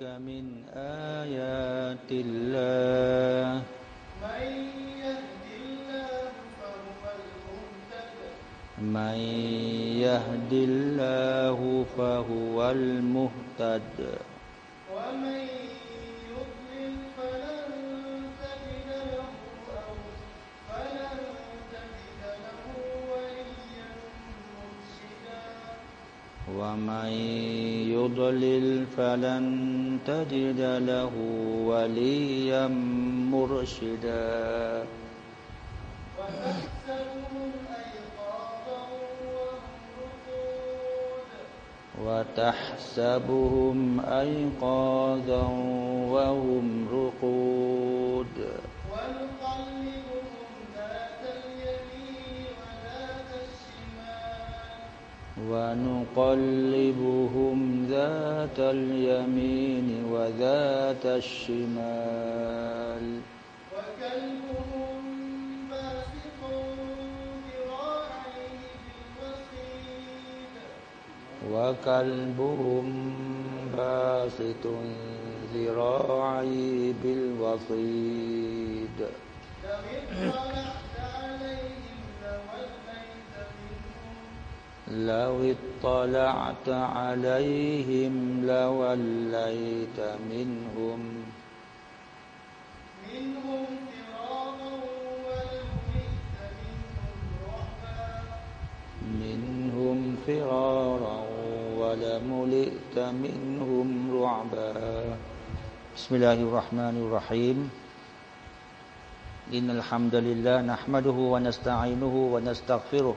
لك من آيات الله. من يهد الله فهو المهتد. من يهد الله فهو المهتد. ومن يضلل فلن تجد له وليا مرشدا. وتحسبهم أيقاظا وهم رقود. ونقلبهم ذات اليمين وذات الشمال. وكلبهم باسط ذراعيه بالوصيد وكلبهم باسط ذراعي بالوصيد. لو اطلعت عليهم لو اطلعت عليهم لوليت منهم. منهم فرارا ولملئت منهم رعبا منهم فرارا ولملئت منهم رعبا. بسم الله الرحمن الرحيم. إن الحمد لله نحمده ونستعينه ونستغفره.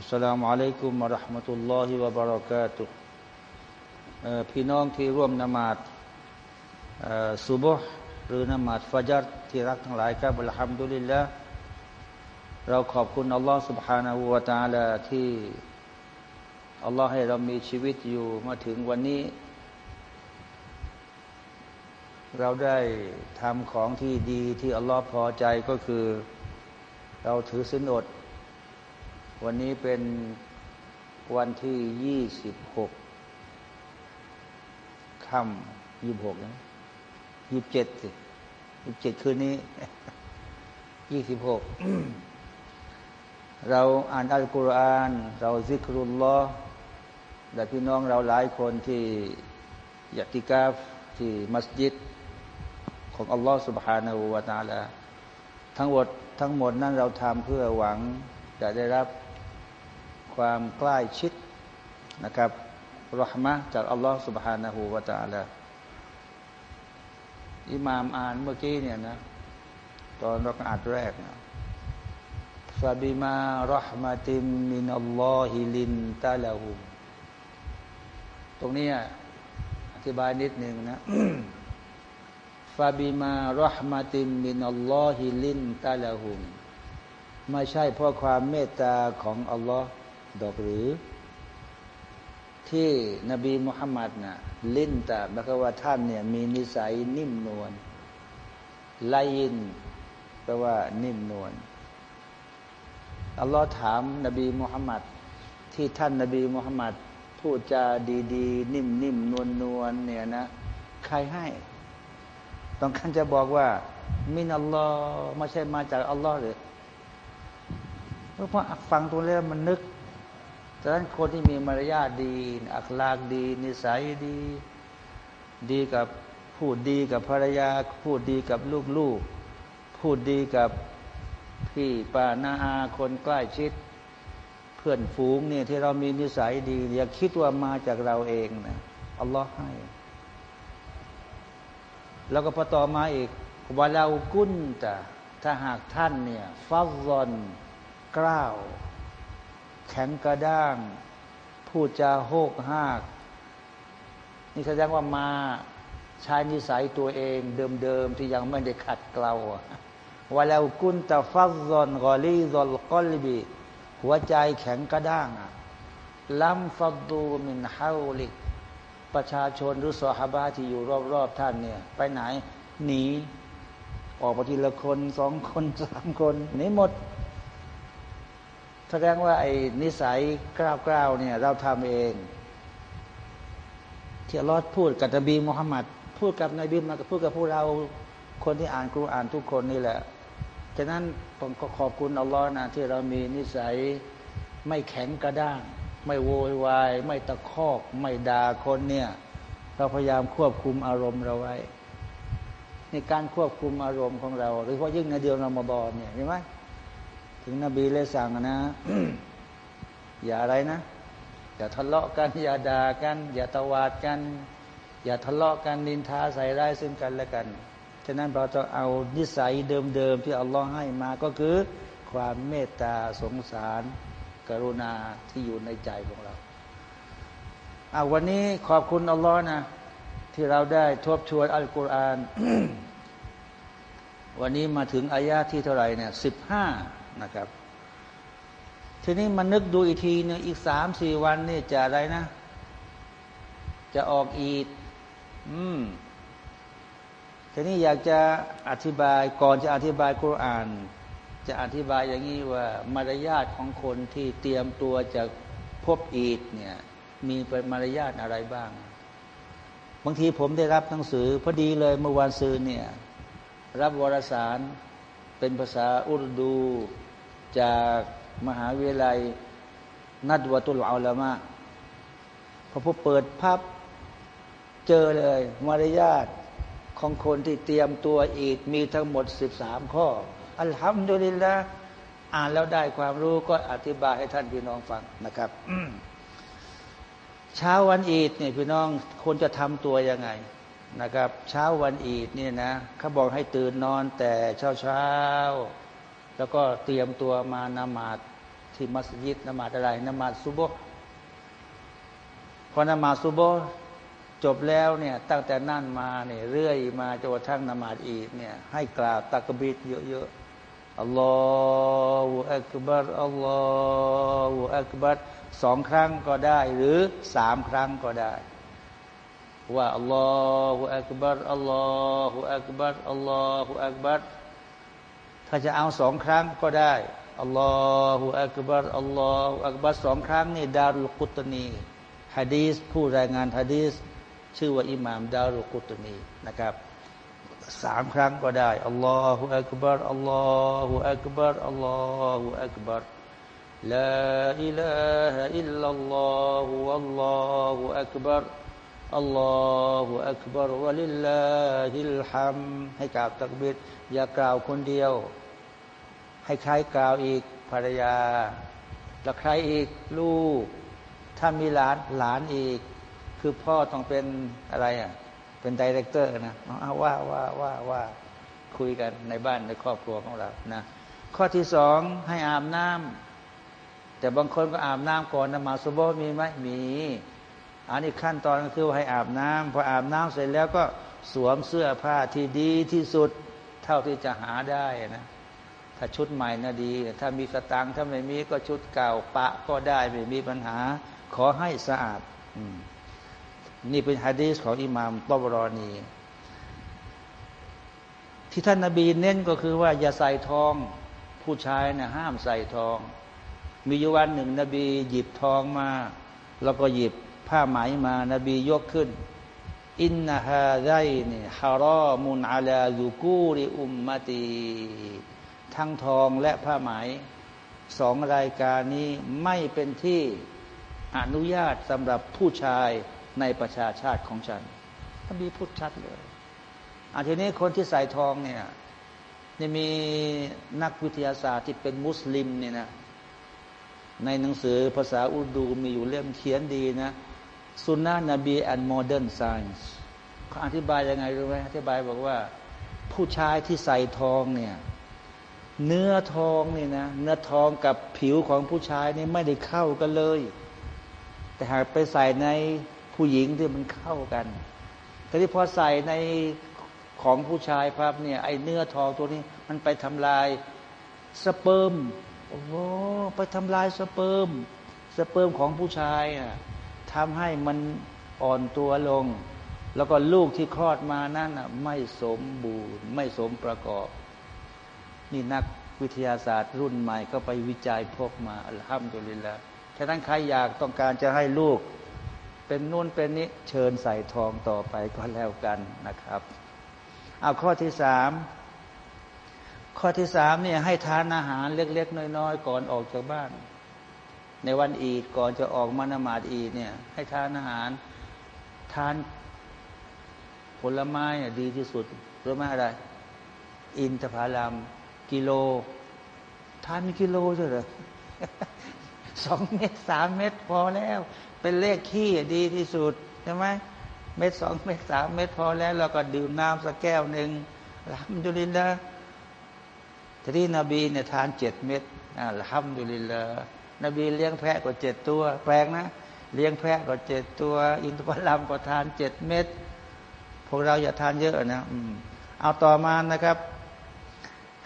السلام عليكم ورحمة الله وبركاته เอ่อพี่น้องที่ร่วมนมาดเอ่อซุบฮ์หรือนมาดฟัจัรที่รักทั้งหลายครับอัลฮัมดุลิลละเราขอบคุณอัลลอฮ์ سبحانه และ تعالى ที่อัลลอฮ์ให้เรามีชีวิตอยู่มาถึงวันนี้ เราได้ทำของที่ดีที่อัลลอฮ์พอใจก็คือ เราถือศีลอด วันนี้เป็นวันที่ยี่สิบหกค่ำยี่สิบหกนะยี่สิบเจ็ดสิยี่สิบเจ็ดคืนนี้ ยี่สิบหก เราอ่านอัลกุรอาน เราซิกรุลลอฮ์และพี่น้องเราหลายคนที่อยากติกาฟที่มัสยิด ของอัลลอฮ์ سبحانه และ تعالى ทั้งหมดทั้งหมดนั้นเราทำเพื่อหวังจะได้รับ ความใกล้ชิดนะครับรหมะจากอัลลอฮ์ سبحانه และ تعالى อิหม่ามอ่านเมื่อกี้เนี่ยนะ ตอนรักอาดแรกนะฟาบิมารหมะติมมินัลลอฮิลินตะละหุมตรงนี้อธิบายนิดหนึ่งนะ ฟาบิมารหมะติมมินัลลอฮิลินตะละหุมไม่ใช่เพราะความเมตตาของอัลลอฮ์ ดอกหรือ ที่นบีมุฮัมมัดนะลิ้นตาหมายความว่าท่านเนี่ยมีนิสัยนิ่มนวลไลยินแปลว่านิ่มนวลอัลลอฮ์ถามนบีมุฮัมมัดที่ท่านนบีมุฮัมมัดพูดจาดีๆ นิ่มๆนวลๆเนี่ยนะ ใครให้ต้องการจะบอกว่า มินอัลลอฮ์ไม่ใช่มาจากอัลลอฮ์เลยเพราะฟังตรงนี้มันนึก ดังนั้นคนที่มีมารยาทดี อัคลากดี นิสัยดี ดีกับพูดดีกับภรรยา พูดดีกับลูกๆ พูดดีกับพี่ป้านาอาคนใกล้ชิด เพื่อนฝูงเนี่ยที่เรามีนิสัยดี อย่าคิดว่ามาจากเราเองนะอัลลอฮ์ให้ แล้วก็พอต่อมาอีกวาลากุนตะถ้าหากท่านเนี่ยฟัซซอนกล้าว แข็งกระด้าง พูดจาโหกหาก นี่แสดงว่ามาใช้นิสัยตัวเองเดิมๆที่ยังไม่ได้ขัดเกลาว่าแล้วกุนตะฟัซซอนกอลีซอลกอลบีหัวใจแข็งกระด้างลัมฟัดดูมินฮาวลิกประชาชนหรือสหบาที่อยู่รอบๆท่านเนี่ย ไปไหน หนี ออกมาทีละคนสองคนสามคนหนีหมด แสดงว่าไอ้นิสัยกล้าวๆเนี่ย เราทำเองที่รอดพูดกับนบีมุฮัมมัดพูดกับนบีมาพูดกับพวกเราคนที่อ่านกุรอานทุกคนนี่แหละฉะนั้นผมก็ขอบคุณอัลลอฮ์นะที่เรามีนิสัยไม่แข็งกระด้าง ไม่โวยวาย ไม่ตะคอก ไม่ด่าคนเนี่ย เราพยายามควบคุมอารมณ์เราไว้ ในการควบคุมอารมณ์ของเราโดยเฉพาะยิ่งในเดือนรอมฎอนเนี่ยเห็นไหม ถึงนบีเลยสั่งนะ อย่าอะไรนะ อย่าทะเลาะกัน อย่าด่ากัน อย่าตวาดกัน อย่าทะเลาะกันนินทาใส่ร้ายซึ่งกันและกันฉะนั้นเราจะเอานิสัยเดิมๆที่อัลลอฮ์ให้มาก็คือ ความเมตตาสงสาร กรุณาที่อยู่ในใจของเราเอาวันนี้ขอบคุณอัลลอฮ์นะ ที่เราได้ทบทวนอัลกุรอานวันนี้มาถึงอายาที่เท่าไหร่เนี่ยสิบห้า นะครับ ทีนี้มันนึกดูอีกทีนึงอีกสามสี่วันนี่จะอะไรนะ จะออกอีดอืมทีนี้อยากจะอธิบายก่อนจะอธิบายกุราน จะอธิบายอย่างนี้ว่ามารยาทของคนที่เตรียมตัวจะพบอีดเนี่ย มีเป็นมารยาทอะไรบ้าง บางทีผมได้รับหนังสือพอดีเลยเมื่อวานซื้อเนี่ย รับวารสารเป็นภาษาอุรดู จากมหาวิทยาลัยนัดวตุลอาลามะพอพอเปิดภาพเจอเลย มารยาทของคนที่เตรียมตัวอีกมีทั้งหมดสิบสามข้อ อัลฮัมดุลิลละอ่านแล้วได้ความรู้ก็อธิบายให้ท่านพี่น้องฟังนะครับเช้าวันอีดเนี่ยพี่น้องคนจะทำตัวยังไงนะครับ เช้าวันอีดเนี่ยนะเขาบอกให้ตื่นนอนแต่เช้าเช้า แล้วก็เตรียมตัวมานมาดที่มัสยิดนมาดอะไรนมาดซุโบพอนมาดซุโบจบแล้วเนี่ยตั้งแต่นั่นมาเนี่ยเรื่อยมาจนกระทั่งนมาดอีกเนี่ยให้กล่าวตักบิดเยอะๆอัลลอฮฺอักบัรอัลลอฮฺอักบัรสองครั้งก็ได้ หรือสามครั้งก็ได้ ว่าอัลลอฮฺอักบัรอัลลอฮฺอักบัรอัลลอฮฺอักบัร ถ้าจะเอาสองครั้งก็ได้อัลลอฮฺอักบารอัลลอฮฺอักบารสองครั้งนี่ดารุกุตนีฮะดีสผู้รายงานฮะดีสชื่อว่าอิหม่ามดารุกุตนีนะครับสามครั้งก็ได้อัลลอฮฺอักบารอัลลอฮฺอักบารอัลลอฮฺอักบารลาอิลาฮะอิลลัลลอฮฺอัลลอฮฺอักบาร อัลลอฮฺอักบารวะลิลลาฮิลฮัมให้กล่าวตักบิดอย่ากล่าวคนเดียว ให้ใครกล่าวอีกภรรยา แล้วใครอีกลูก ถ้ามีหลานหลานอีก คือพ่อต้องเป็นอะไรอะเป็น director นะเอาว่าว่าว่าว่าคุยกันในบ้านในครอบครัวของเรานะข้อที่สองให้อาบน้ำแต่บางคนก็อาบน้ำก่อนนมาสุโบมีไหมมี อันนี้ขั้นตอนก็คือให้อาบน้ำพออาบน้ำเสร็จแล้วก็สวมเสื้อผ้าที่ดีที่สุดเท่าที่จะหาได้นะถ้าชุดใหม่น่ะดี ถ้ามีสตังค์ถ้าไม่มีก็ชุดเก่าปะก็ได้ไม่มีปัญหา ขอให้สะอาดนี่เป็นฮะดีษของอิหม่ามตบรอนีที่ท่านนาบีเน้นก็คือว่า อย่าใส่ทองผู้ชายนะห้ามใส่ทอง มีอยู่วันหนึ่งนบีหยิบทองมา แล้วก็หยิบ ผ้าไหมมานบียกขึ้น อินนาฮาไดนี่ฮารอมุนอาลายูกูริอุมมาตีทั้งทองและผ้าไหมสองรายการนี้ไม่เป็นที่อนุญาตสำหรับผู้ชายในประชาชาติของฉันนบีพูดชัดเลยอันทีนี้คนที่ใส่ทองเนี่ยนี่มีนักวิทยาศาสตร์ที่เป็นมุสลิมเนี่ยนะในหนังสือภาษาอุรดูมีอยู่เล่มเขียนดีนะ สุนนะนบี and modern science เขาอธิบายยังไงรู้ไหมอธิบายบอกว่า ผู้ชายที่ใส่ทองเนี่ย เนื้อทองนี่นะเนื้อทองกับผิวของผู้ชายนี่ไม่ได้เข้ากันเลย แต่หากไปใส่ในผู้หญิงที่มันเข้ากันแต่ที่พอใส่ในของผู้ชายครับเนี่ยไอเนื้อทองตัวนี้ มันไปทำลายสเปิร์มโอ้โหไปทำลายสเปิร์มสเปิร์มของผู้ชายอะ ทำให้มันอ่อนตัวลง แล้วก็ลูกที่คลอดมานั่นไม่สมบูรณ์ ไม่สมประกอบ นี่นักวิทยาศาสตร์รุ่นใหม่ก็ไปวิจัยพบมาอัลฮัมดุลิลละฉะนั้นใครอยากต้องการจะให้ลูก เป็นนู่นเป็นนี้เชิญใส่ทองต่อไปก็แล้วกันนะครับเอาข้อที่สามข้อที่สามเนี่ยให้ทานอาหารเล็ก ๆ น้อย ๆ ก่อนออกจากบ้าน ในวันอีดก่อนจะออกมานมาดอีดเนี่ย ให้ทานอาหาร ทานผลไม้ดีที่สุดรู้ไหมอะไร อินทผลัมกิโล ทานมีกิโลใช่หรอสองเม็ดสามเม็ดพอแล้ว เป็นเลขขี้ดีที่สุดใช่ไหมเม็ดสองเม็ดสามเม็ดพอแล้วเราก็ดื่มน้ำสักแก้วหนึ่งทำดุลินละทีนี้นบีเนี่ยทานเจ็ดเม็ดอ่าทำดุลินละ นบีเลี้ยงแพะกว่าเจ็ดตัว แปลงนะ เลี้ยงแพะกว่าเจ็ดตัว อินทผลัมก็ทานเจ็ดเม็ดพวกเราอย่าทานเยอะนะอืมเอาต่อมานะครับ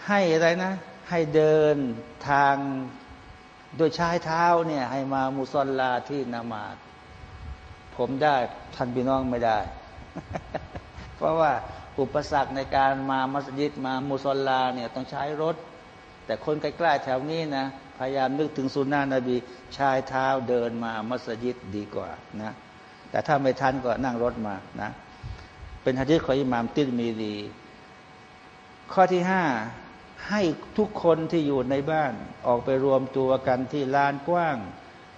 ให้อะไรนะ ให้เดินทางโดยใช้เท้าเนี่ย ให้มามุสลาที่นามาดผมได้ท่านพี่น้องไม่ได้ เพราะว่าอุปสรรคในการมามัสยิดมามุสลาเนี่ยต้องใช้รถ แต่คนใกล้ๆแถวนี้นะ ยายามนึกถึงสุนนะนบีชายเท้าเดินมามัสยิดดีกว่านะ แต่ถ้าไม่ทันก็นั่งรถมานะ เป็นฮะดิษของอิหม่ามติดมีดี ข้อที่ห้าให้ทุกคนที่อยู่ในบ้านออกไปรวมตัวกันที่ลานกว้าง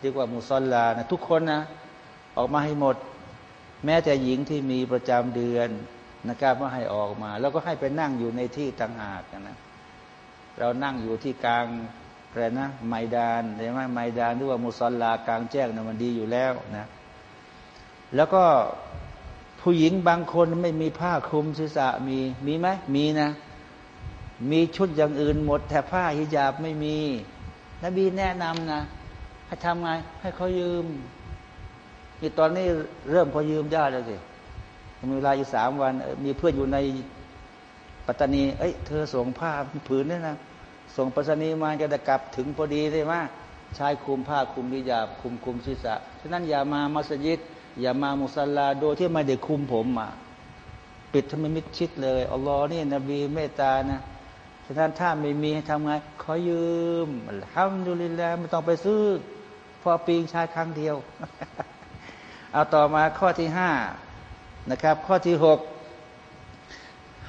เรียกว่ามุสลานะทุกคนนะ ออกมาให้หมด แม้แต่หญิงที่มีประจำเดือนนะครับว่าให้ออกมา แล้วก็ให้ไปนั่งอยู่ในที่ต่างหากนะเรานั่งอยู่ที่กลาง อะไรนะไมดานใช่ไหมไมดานหรือว่ามุสลากลางแจ้งนะมันดีอยู่แล้วนะแล้วก็ผู้หญิงบางคนไม่มีผ้าคลุมศีรษะมีมีไหมมีนะ มีชุดอย่างอื่นหมด แต่ผ้าฮิญาบไม่มี นบีแนะนำนะให้ทำไงให้เขายืมนี่ตอนนี้เริ่มพอยืมได้แล้วสิมีเวลาอีกสามวัน มีเพื่อนอยู่ในปัตตานี เอ้ย เธอส่งผ้าผืนนี่นะ ส่งปัตตานีมาจะได้กลับถึงพอดีใช่ไหมชายคุมผ้าคุมวิญาบคุมคุมศีรษะฉะนั้นอย่ามามัสยิด อย่ามามุสลาโดยที่ไม่ได้คุมผมมาปิดทำไมมิดชิดเลยอัลลอฮ์นี่นบีเมตตานะฉะนั้นถ้าไม่มีให้ทำไง ขอยืมทำดูลิลแล้วไม่ต้องไปซื้อ พอปีงชายครั้งเดียว เอาต่อมาข้อที่ห้านะครับ ข้อที่หก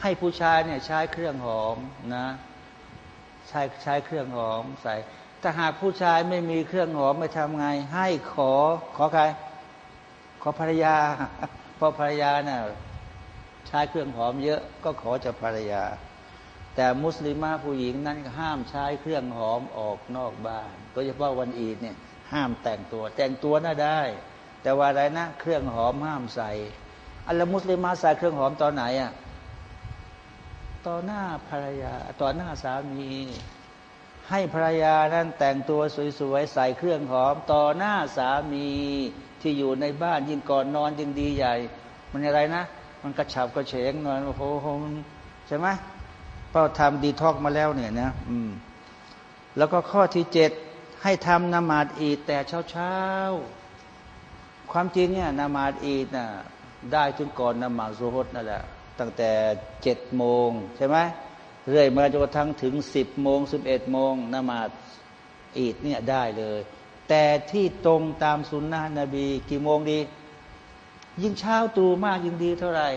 ให้ผู้ชายเนี่ยใช้เครื่องหอมนะ ใช้ใช้เครื่องหอมใส่ถ้าหากผู้ชายไม่มีเครื่องหอมไม่ทำไง ให้ขอขอใคร ขอภรรยาเพราะภรรยาเนี่ยใช้เครื่องหอมเยอะก็ขอจากภรรยา แต่มุสลิมาผู้หญิงนั้นห้ามใช้เครื่องหอมออกนอกบ้านโดยเฉพาะวันอีดเนี่ยห้ามแต่งตัว แต่งตัวน่าได้ แต่ว่าอะไรนะ เครื่องหอมห้ามใส่อัลลมุสลิมาใส่เครื่องหอมตอนไหนอะ ต่อหน้าภรรยา ต่อหน้าสามี ให้ภรรยานั้นแต่งตัวสวยๆใส่เครื่องหอม ต่อหน้าสามีที่อยู่ในบ้านยิ่งก่อนนอนยิ่งดีใหญ่ มันอะไรนะ มันกระฉับกระเฉงนอนโอ้โหใช่ไหมเป้าทำดีทอกมาแล้วเนี่ยนะอืมแล้วก็ข้อที่เจ็ดให้ทำนมาดอีดแต่เช้าๆความจริงเนี่ยนามาดอีดนะได้ถึงก่อนนมาซุฮดนั่นแหละ ตั้งแต่เจ็ดโมงใช่ไหมเรื่อยมาจนกระทั่งถึงสิบโมงสิบเอ็ดโมงนมาดอีดเนี่ยได้เลย แต่ที่ตรงตามสุนนะนบี กี่โมงดี ยิ่งเช้าตูมากยิ่งดีเท่าไหร่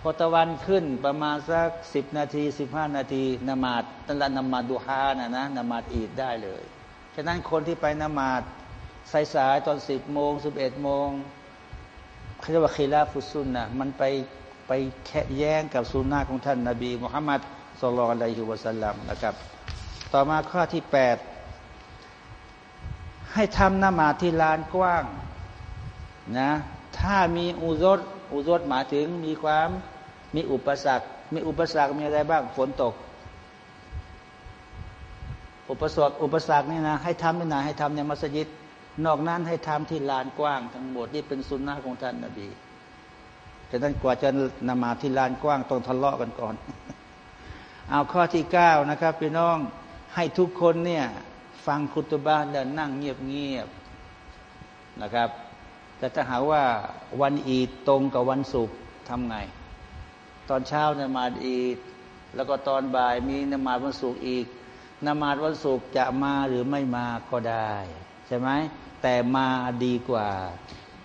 พอตะวันขึ้นประมาณสักสิบนาทีสิบห้านาทีนมาดตั้งแต่นมาดดูฮานะนะนมาดอีดได้เลยฉะนั้นคนที่ไปนมาดสายสายตอนสิบโมงสิบเอ็ดโมงเขาเรียกว่าคีลาฟุซุนนะมันไป ไปแค่แย้งกับสุนนะของท่านนาบีมุฮัมมัดสุลลัลอะลัยฮิวะสัลลัมนะครับ ต่อมาข้อที่แปดให้ทำนมาที่ลานกว้างนะถ้ามีอุซดอุซดหมายถึงมีความมีอุปสรรค มีอุปสรรคมีอะไรบ้างฝนตก อุปสรรคอุปสรรคนี่นะให้ทำที่ไหนให้ทำในมัสยิด นอกนั้นให้ทำที่ลานกว้างทั้งหมดนี่เป็นสุนนะของท่านนาบี แต่ท่นกว่าจะนมาที่ลานกว้างต้องทะเลาะกันก่อน เอาข้อที่เก้านะครับพี่น้องให้ทุกคนเนี่ยฟังคุตบ้านแล้วนั่งเงียบๆนะครับ แต่ถ้าหาว่าวันอีดตรงกับวันศุกร์ทำไง ตอนเช้านมาดอีดแล้วก็ตอนบ่ายมีนมาดวันศุกร์อีกนมาดวันศุกร์จะมาหรือไม่มาก็ได้ ใช่ไหมแต่มาดีกว่า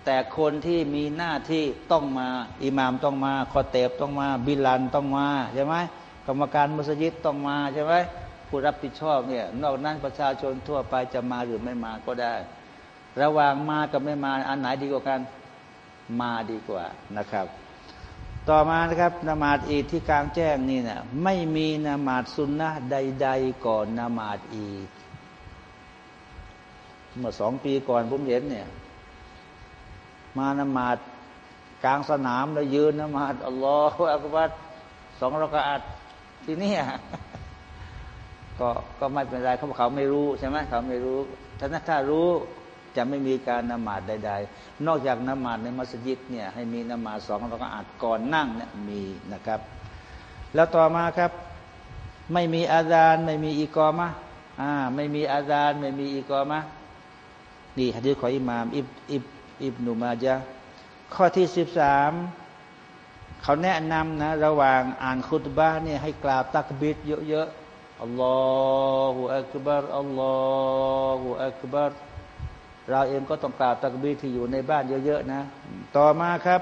แต่คนที่มีหน้าที่ต้องมา อิหมามต้องมา คอเตบต้องมา บิลันต้องมาใช่ไหมกรรมการมัสยิดต้องมาใช่ไหมผู้รับผิดชอบเนี่ยนอกนั้นประชาชนทั่วไปจะมาหรือไม่มาก็ได้ ระหว่างมากับไม่มาอันไหนดีกว่ากันมาดีกว่านะครับ ต่อมานะครับนมาดอีดที่กลางแจ้งนี่นะไม่มีนมาดสุนนะใด ๆ ก่อนนมาดอีดเมื่อสองปีก่อนผมเห็นเนี่ย มานมาดกลางสนามแล้วยืนนมาดอัลลอฮฺอักบัดสองรากาดที่นี่ก็ก็ไม่เป็นไรเขาเขาไม่รู้ใช่ไหมเขาไม่รู้ถ้าถ้ารู้จะไม่มีการนมาดใด ๆ นอกจากนมาดในมัสยิดเนี่ยให้มีนมาดสองรากาจก่อนนั่งเนี่ยมีนะครับ แล้วต่อมาครับ ไม่มีอาจารไม่มีอีกอมะอ่าไม่มีอาจารไม่มีอีกอมะนี่ฮะดีษของอิหม่ามอิบ อิบนุมาจาข้อที่สิบสามเขาแนะนำนะ ระหว่างอ่านคุตบ้าเนี่ยให้กราบตักบิดเยอะๆอัลลอฮฺอักบารอัลลอฮฺอักบารเราเองก็ต้องกราบตักบีที่อยู่ในบ้านเยอะๆนะ ต่อมาครับ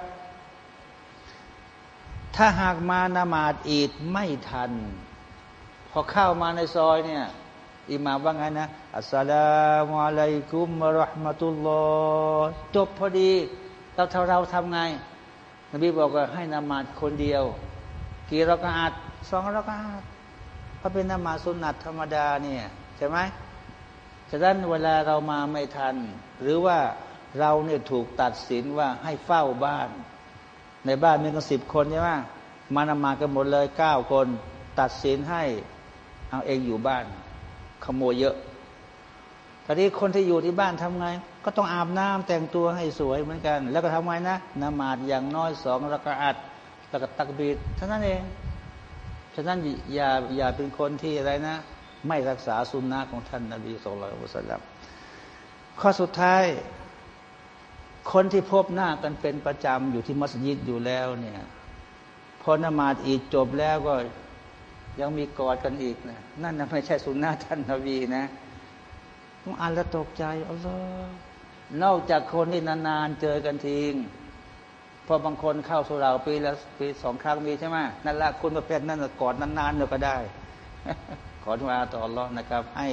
ถ้าหากมานมาดอีดไม่ทัน พอเข้ามาในซอยเนี่ย อิมามว่าไงนะอัสสลามุอะลัยกุมมะราะห์มะตุลลอฮ์จบพอดีเราเท่าเราทำไง นบีบอกว่าให้นมาดคนเดียว กี่รักอาดสองรักอาดเพราะเป็นนมาสุนัตธรรมดาเนี่ยใช่ไหมฉะนั้นเวลาเรามาไม่ทัน หรือว่าเราเนี่ยถูกตัดสินว่าให้เฝ้าบ้าน ในบ้านมีกันสิบคนใช่ไหมมานมากันหมดเลยเก้าคน ตัดสินให้เอาเองอยู่บ้าน ขโมยเยอะตอนนี้คนที่อยู่ที่บ้านทำไง ก็ต้องอาบน้ำแต่งตัวให้สวยเหมือนกัน แล้วก็ทำไงนะนมาดอย่างน้อยสองรักอัดแล้วก็ตักบีดเท่านั้นเองฉะนั้นอย่าอย่าเป็นคนที่อะไรนะ ไม่รักษาสุนนะของท่านนาบีสุลต่านสัลลัมข้อสุดท้าย คนที่พบหน้ากันเป็นประจำอยู่ที่มัสยิดอยู่แล้วเนี่ยพอนมาดอีกจบแล้วก็ ยังมีกอดกันอีกนะนั่นนะไม่ใช่สุนนะท่านนาบีนะต้องอ่านแล้วตกใจอัลลอฮ์นอกจากคนที่นานๆเจอกันทิ้งพอบางคนเข้าสุราปีละปีสองครั้งมีใช่ไหมนั่นละคุณประเภทนั้นกอดนานๆเราก็ได้ ขอดุอาต่ออัลลอฮ์นะครับ ให้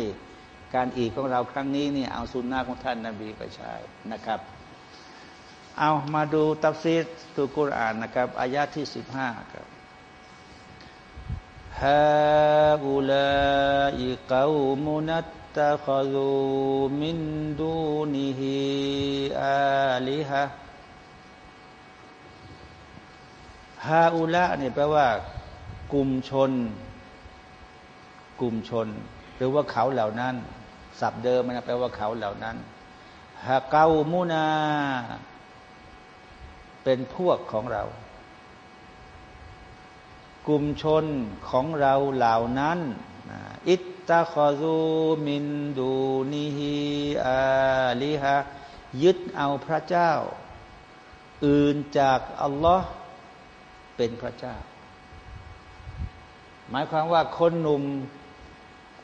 การอีกของเราครั้งนี้นี่เอาสุนนะของท่านนาบีไปใช้นะครับ เอามาดูตัฟซีรอัลกุรอานนะครับอายะที่สิบห้าครับ هؤلاء قومنا اتخذوا من دونه آلهةฮาอุละเนี่ยแปลว่า กลุ่มชน กลุ่มชน หรือว่าเขาเหล่านั้นสับเดิมมันแปลว่าเขาเหล่านั้นฮาเกามุนา เป็นพวกของเรา กลุ่มชนของเราเหล่านั้นอิตตาคอซูมินดูนิฮิอาลิฮะยึดเอาพระเจ้า อื่นจากอัลลอฮ์เป็นพระเจ้า หมายความว่าคนหนุ่ม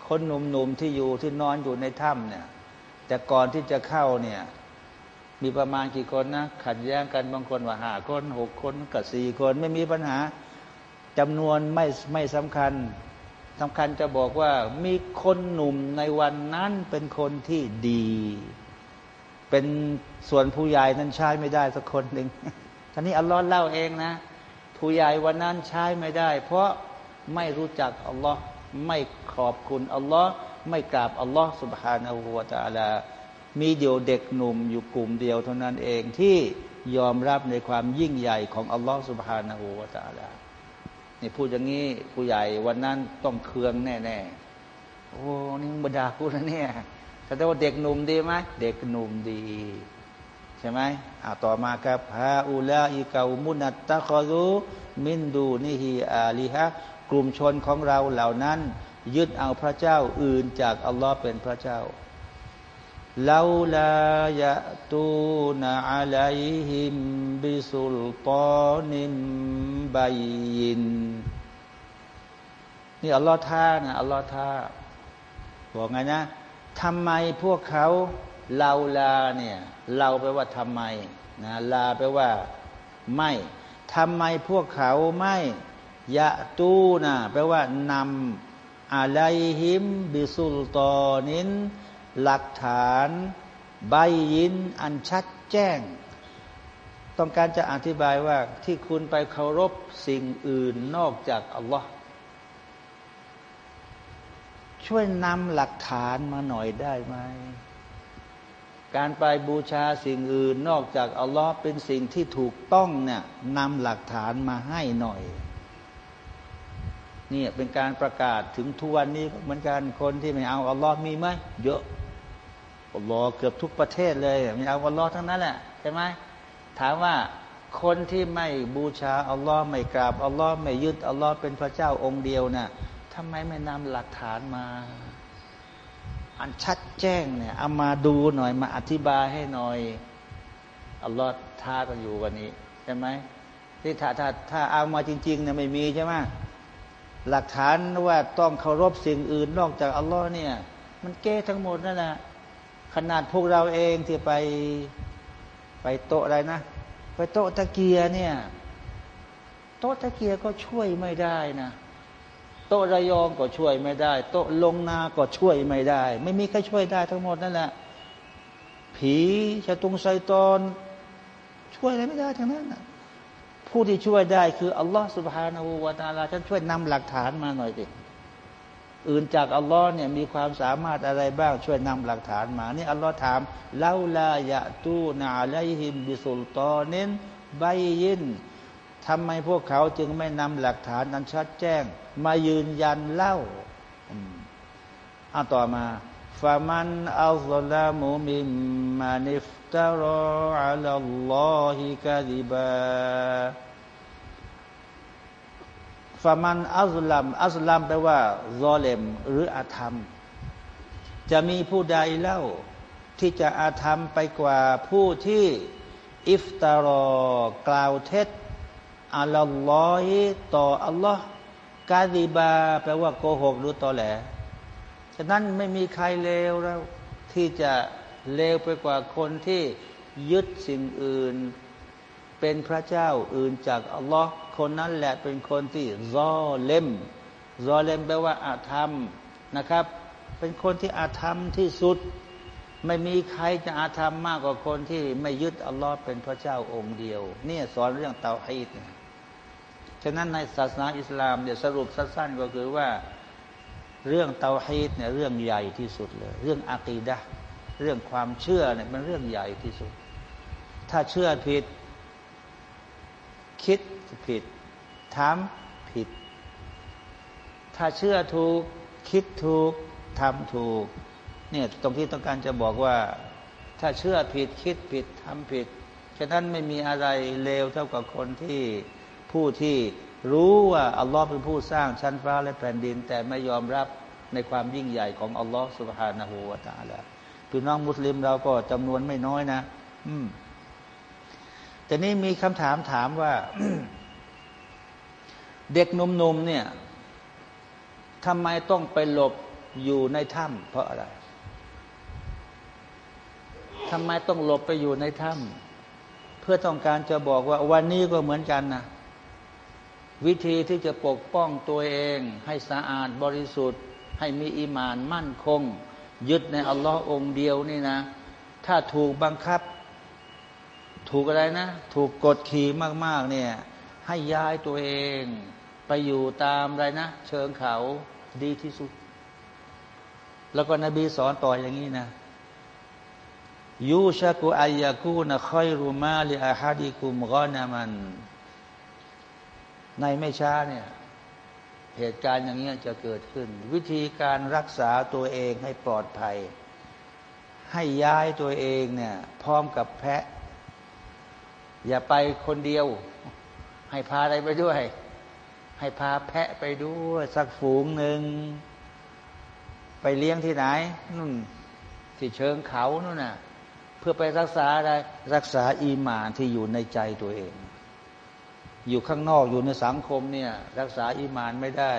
คนหนุ่มๆที่อยู่ที่นอนอยู่ในถ้ำเนี่ย แต่ก่อนที่จะเข้าเนี่ย มีประมาณกี่คนนะขัดแย้งกันบางคนว่าห้าคนหกคนกับสี่คนไม่มีปัญหา จำนวนไม่ไม่สำคัญสำคัญจะบอกว่ามีคนหนุ่มในวันนั้นเป็นคนที่ดี เป็นส่วนผู้ใหญ่นั้นใช้ไม่ได้สักคนหนึ่งท่านี้อัลลอฮ์เล่าเองนะ ผู้ใหญ่วันนั้นใช้ไม่ได้ เพราะไม่รู้จักอัลลอฮ์ไม่ขอบคุณอัลลอฮ์ไม่กราบอัลลอฮ์สุบฮานาหัวตาลา มีเดียวเด็กหนุ่มอยู่กลุ่มเดียวเท่านั้นเองที่ยอมรับในความยิ่งใหญ่ของอัลลอฮ์สุบฮานาหัวตาลา นี่พูดอย่างนี้ผู้ใหญ่วันนั้นต้องเคืองแน่ๆ โอ้ นี่บดาพูดนะเนี่ยแต่ว่าเด็กหนุ่มดีไหมเด็กหนุ่มดี ใช่ไหมอ่าต่อมาครับฮาอูลาอิกาอุมุนัตตะคอรูมินดูนิฮิอาลิฮะกลุ่มชนของเราเหล่านั้น ยึดเอาพระเจ้าอื่นจากอัลลอฮ์เป็นพระเจ้า ลาลายะตูนอะลัยฮิมบิสุลตานิมบัยินนี่อัลลอฮ์ท่านะอัลลอฮ์ท่าบอกไงนะทำไมพวกเขาลาลาเนี่ยเราแปลว่าทำไมนะลาแปลว่า ไม่ทำไมพวกเขาไม่ยะตูนะแปลว่านำอะไรหิมบิสุลตอนิน หลักฐานใบยินอันชัดแจ้ง ต้องการจะอธิบายว่าที่คุณไปเคารพสิ่งอื่นนอกจากอัลลอฮ์ช่วยนำหลักฐานมาหน่อยได้ไหม การไปบูชาสิ่งอื่นนอกจากอัลลอฮ์เป็นสิ่งที่ถูกต้องเนี่ยนำหลักฐานมาให้หน่อยนี่เป็นการประกาศถึงทุกวันนี้เหมือนกันคนที่ไม่เอาอัลลอฮ์มีไหมเยอะ อัลลอฮ์เกือบทุกประเทศเลยม่เอาอัลลอฮ์ทั้งนั้นแหละใช่ไหมถามว่าคนที่ไม่บูชาอัลลอฮ์ไม่กราบอัลลอฮ์ไม่ยึดอัลลอฮ์เป็นพระเจ้าองค์เดียวนะ่ะทำไมไม่นำหลักฐานมา อันชัดแจ้งเนี่ยเอามาดูหน่อยมาอธิบายให้หน่อยอัลลอฮ์ท้ากันอยู่วันนี้ใช่ไหมที่ถ้าถ้าถ้าเอามาจริงๆเนี่ยไม่มีใช่ไหมหลักฐานว่าต้องเคารพสิ่งอื่นนอกจากอัลลอฮ์เนี่ย มันเก้ทั้งหมดนั่นแหละ ขนาดพวกเราเองที่ไปไปโต๊ะอะไรนะ ไปโต๊ะตะเกียเนี่ย โต๊ะตะเกียก็ช่วยไม่ได้นะโต๊ะระยองก็ช่วยไม่ได้ โต๊ะลงนาก็ช่วยไม่ได้ ไม่มีใครช่วยได้ทั้งหมดนั่นแหละผีชะตุงไซตอนช่วยอะไรไม่ได้ทั้งนั้นนะผู้ที่ช่วยได้คืออัลลอฮฺสุบฮานาหูวาตาลาฉันช่วยนำหลักฐานมาหน่อยสิ อื่นจากอัลลอฮ์เนี่ยมีความสามารถอะไรบ้างช่วยนำหลักฐานมา นี่อัลลอฮ์ถามเล่าลายะตูนาไลฮิมบิสุลตอเน้นใบยินทำไมพวกเขาจึงไม่นำหลักฐานนั้นชัดแจ้ง มายืนยันเล่าอ่าต่อมาฟามันอัลลอฮมุมิมมานิฟตารออัลลอฮิกะดิบา ฟามันอัลลัมอัลลัมแปลว่าซอเลมหรืออาธรรม จะมีผู้ใดเล่าที่จะอาธรรมไปกว่าผู้ที่อิฟตารอกล่าวเท็จอัลลอฮิต่ออัลลอฮ์กาดิบา แปลว่าโกหกหรือตอแหล ฉะนั้นไม่มีใครเลวแล้ว ที่จะเลวไปกว่าคนที่ยึดสิ่งอื่น เป็นพระเจ้าอื่นจากอัลลอฮ์คนนั้นแหละเป็นคนที่รอเล่มรอเล่มแปลว่าอาธรรมนะครับ เป็นคนที่อาธรรมที่สุด ไม่มีใครจะอาธรรมมากกว่าคนที่ไม่ยึดอัลลอฮ์เป็นพระเจ้าองค์เดียว เนี่ยสอนเรื่องเตาฮีดฉะนั้นในศาสนาอิสลามเนี่ยสรุปสั้นๆก็คือว่าเรื่องเตาฮีดเนี่ยเรื่องใหญ่ที่สุดเลย เรื่องอะกีดะเรื่องความเชื่อเนี่ยเป็นเรื่องใหญ่ที่สุด ถ้าเชื่อผิด คิดผิดถามผิด ถ้าเชื่อถูก คิดถูกทำถูก เนี่ยตรงที่ต้องการจะบอกว่า ถ้าเชื่อผิดคิดผิดทำผิด ฉะนั้นไม่มีอะไรเลวเท่ากับคนที่ผู้ที่รู้ว่าอัลลอฮ์เป็นผู้สร้างชั้นฟ้าและแผ่นดิน แต่ไม่ยอมรับในความยิ่งใหญ่ของอัลลอฮ์สุบฮานาหูวาตาละพี่น้องมุสลิมเราก็จำนวนไม่น้อยนะ อืม แต่นี้มีคำถามถามว่า เด็กหนุ่มๆเนี่ยทำไมต้องไปหลบอยู่ในถ้ำเพราะอะไรทำไมต้องหลบไปอยู่ในถ้ำเพื่อต้องการจะบอกว่าวันนี้ก็เหมือนกันนะวิธีที่จะปกป้องตัวเอง ให้สะอาดบริสุทธิ์ ให้มีอิมานมั่นคง ยึดในอัลลอฮ์องเดียวนี่นะ ถ้าถูกบังคับ ถูกอะไรนะ ถูกกดขี่มาก ๆ เนี่ย ให้ย้ายตัวเอง ไปอยู่ตามอะไรนะ เชิงเขาดีที่สุด แล้วก็นบีสอนต่ออย่างนี้นะยูชากุอายากูนะค่อยรูมาลิอาฮัดิกุมกอนามัน ในไม่ช้าเนี่ย เหตุการณ์อย่างนี้จะเกิดขึ้น วิธีการรักษาตัวเองให้ปลอดภัย ให้ย้ายตัวเองเนี่ย พร้อมกับแพะ อย่าไปคนเดียว ให้พาอะไรไปด้วย ให้พาแพะไปด้วย สักฝูงหนึ่ง ไปเลี้ยงที่ไหนนู่นที่เชิงเขานู่นน่ะ เพื่อไปรักษาอะไรรักษาอีหมานที่อยู่ในใจตัวเอง อยู่ข้างนอกอยู่ในสังคมเนี่ย รักษาอีหมานไม่ได้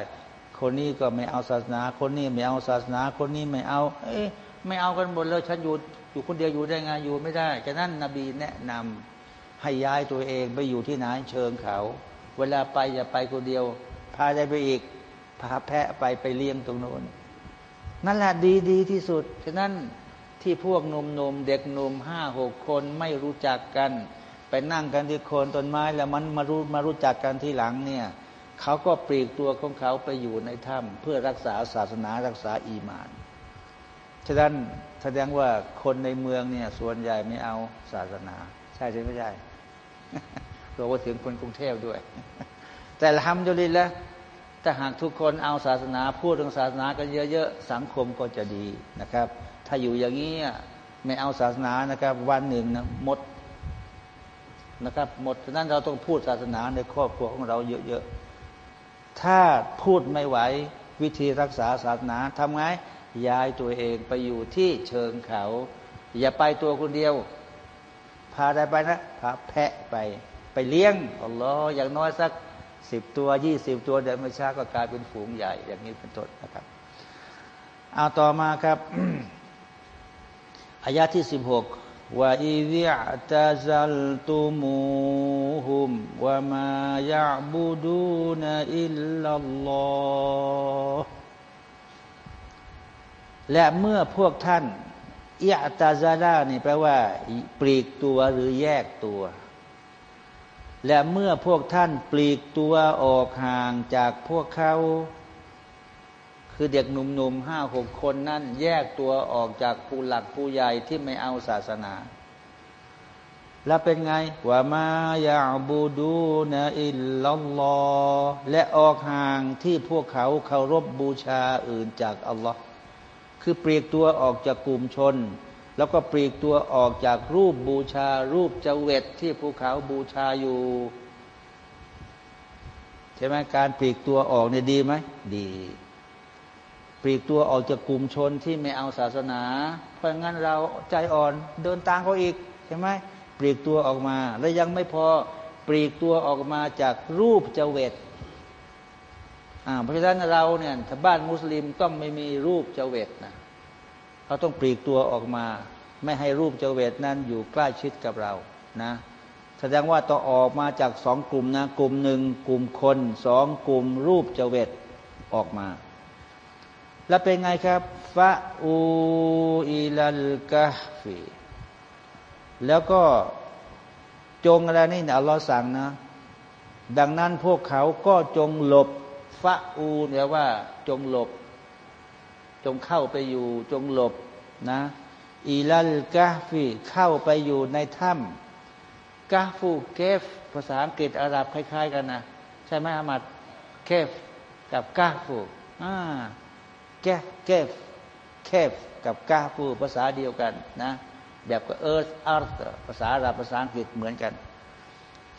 คนนี้ก็ไม่เอาศาสนา คนนี้ไม่เอาศาสนา คนนี้ไม่เอา เอ๊ะไม่เอากันหมดเลยฉันอยู่อยู่คนเดียวอยู่ได้ไงอยู่ไม่ได้ฉะนั้นนบีแนะนำ ให้ย้ายตัวเองไปอยู่ที่ไหนเชิงเขา เวลาไปอย่าไปคนเดียว พาได้ไปอีก พาแพะไปไปเลี้ยงตรงโน้นนั่นแหละดีดีที่สุด ฉะนั้นที่พวกหนุ่มเด็กหนุ่มห้าหกคนไม่รู้จักกัน ไปนั่งกันที่โคนต้นไม้แล้วมันมารู้มารู้จักกันที่หลังเนี่ยเขาก็ปลีกตัวของเขาไปอยู่ในถ้ำเพื่อรักษาศาสนารักษาอีมาน ฉะนั้นแสดงว่าคนในเมืองเนี่ยส่วนใหญ่ไม่เอาศาสนา ใช่ใช่ไม่ใช่ รวมถึงคนกรุงเทพด้วย แต่ทำจุลินแล้วถ้าหากทุกคนเอาศาสนาพูดเรื่องศาสนากันเยอะๆ สังคมก็จะดีนะครับ ถ้าอยู่อย่างนี้ไม่เอาศาสนานะครับ วันหนึ่งนะหมดนะครับหมดฉะนั้นเราต้องพูดศาสนาในครอบครัวของเราเยอะๆ ถ้าพูดไม่ไหววิธีรักษาศาสนาทำไงย้ายตัวเองไปอยู่ที่เชิงเขา อย่าไปตัวคนเดียว พาได้ไปนะพาแพะไป ไปเลี้ยงอัลลอฮ์อย่างน้อยสักสิบตัวยี่สิบตัวเดี๋ยวไม่ช้าก็กลายเป็นฝูงใหญ่ อย่างนี้เป็นต้นนะครับ เอาต่อมาครับอายาที่สิบหกว่าอิซิอัตซัลตุมูฮุมวะมายะบุดูนอิลลัลลอฮ์และเมื่อพวกท่าน อิอัตาซาดานี่แปลว่า ปลีกตัวหรือแยกตัว และเมื่อพวกท่านปลีกตัวออกห่างจากพวกเขา คือเด็กหนุ่มๆห้าหกคนนั่น แยกตัวออกจากผู้หลักผู้ใหญ่ที่ไม่เอาศาสนา แล้วเป็นไงว่ามายาบูดูนะอิลลัลลอฮ์และออกห่างที่พวกเขาเคารพบบูชาอื่นจากอัลลอฮ์ คือเปลีกตัวออกจากกลุ่มชน แล้วก็ปลีกตัวออกจากรูปบูชา รูปเจเวตที่ภูเขาบูชาอยู่ใช่ไหมการปลีกตัวออกเนี่ยดีไหมดี ปลีกตัวออกจากกลุ่มชนที่ไม่เอาศาสนา เพราะงั้นเราใจอ่อนเดินตามเขาอีกใช่ไหมปลีกตัวออกมา แล้วยังไม่พอปลีกตัวออกมาจากรูปเจเวตเพราะฉะนั้นเราเนี่ยถ้าบ้านมุสลิมต้องไม่มีรูปเจเวตนะ เขาต้องปลีกตัวออกมา ไม่ให้รูปเจเวตนั้นอยู่ใกล้ชิดกับเรานะแสดงว่าต้องออกมาจากสองกลุ่มนะกลุ่มหนึ่งกลุ่มคนสองกลุ่มรูปเจเวตออกมา แล้วเป็นไงครับฟะอูอิลัลกะฟีแล้วก็จงอะไรนี่อัลลอฮ์สั่งนะ ดังนั้นพวกเขาก็จงหลบฟะอูเนี่ยว่าจงหลบ จงเข้าไปอยู่จงหลบนะอีลัลกาฟีเข้าไปอยู่ในถ้ำกาฟูเกฟ ภาษาอังกฤษอาหรับคล้าย ๆ กันนะใช่ไหมอามัด cave กับ كهف อ่าแก cave cave กับ كهف ภาษาเดียวกันนะแบบกับ earth أرض ภาษาอาหรับภาษาอังกฤษเหมือนกัน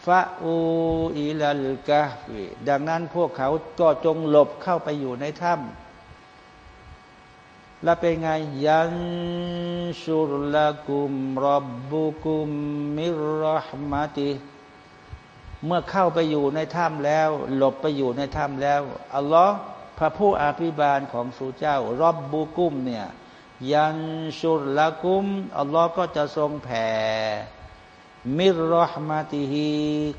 فأووا إلى الكهف ดังนั้นพวกเขาก็จงหลบเข้าไปอยู่ในถ้ำ แล้วเป็นไงينشر لكمรับบุกุมมิรหมติเมื่อเข้าไปอยู่ในถ้ำแล้ว หลบไปอยู่ในถ้ำแล้วอัลลอฮ์พระผู้อภิบาลของสู่เจ้ารับบุกุมเนี่ยยันชุรละกุมอัลลอฮ์ก็จะทรงแผ่มิรหมติฮี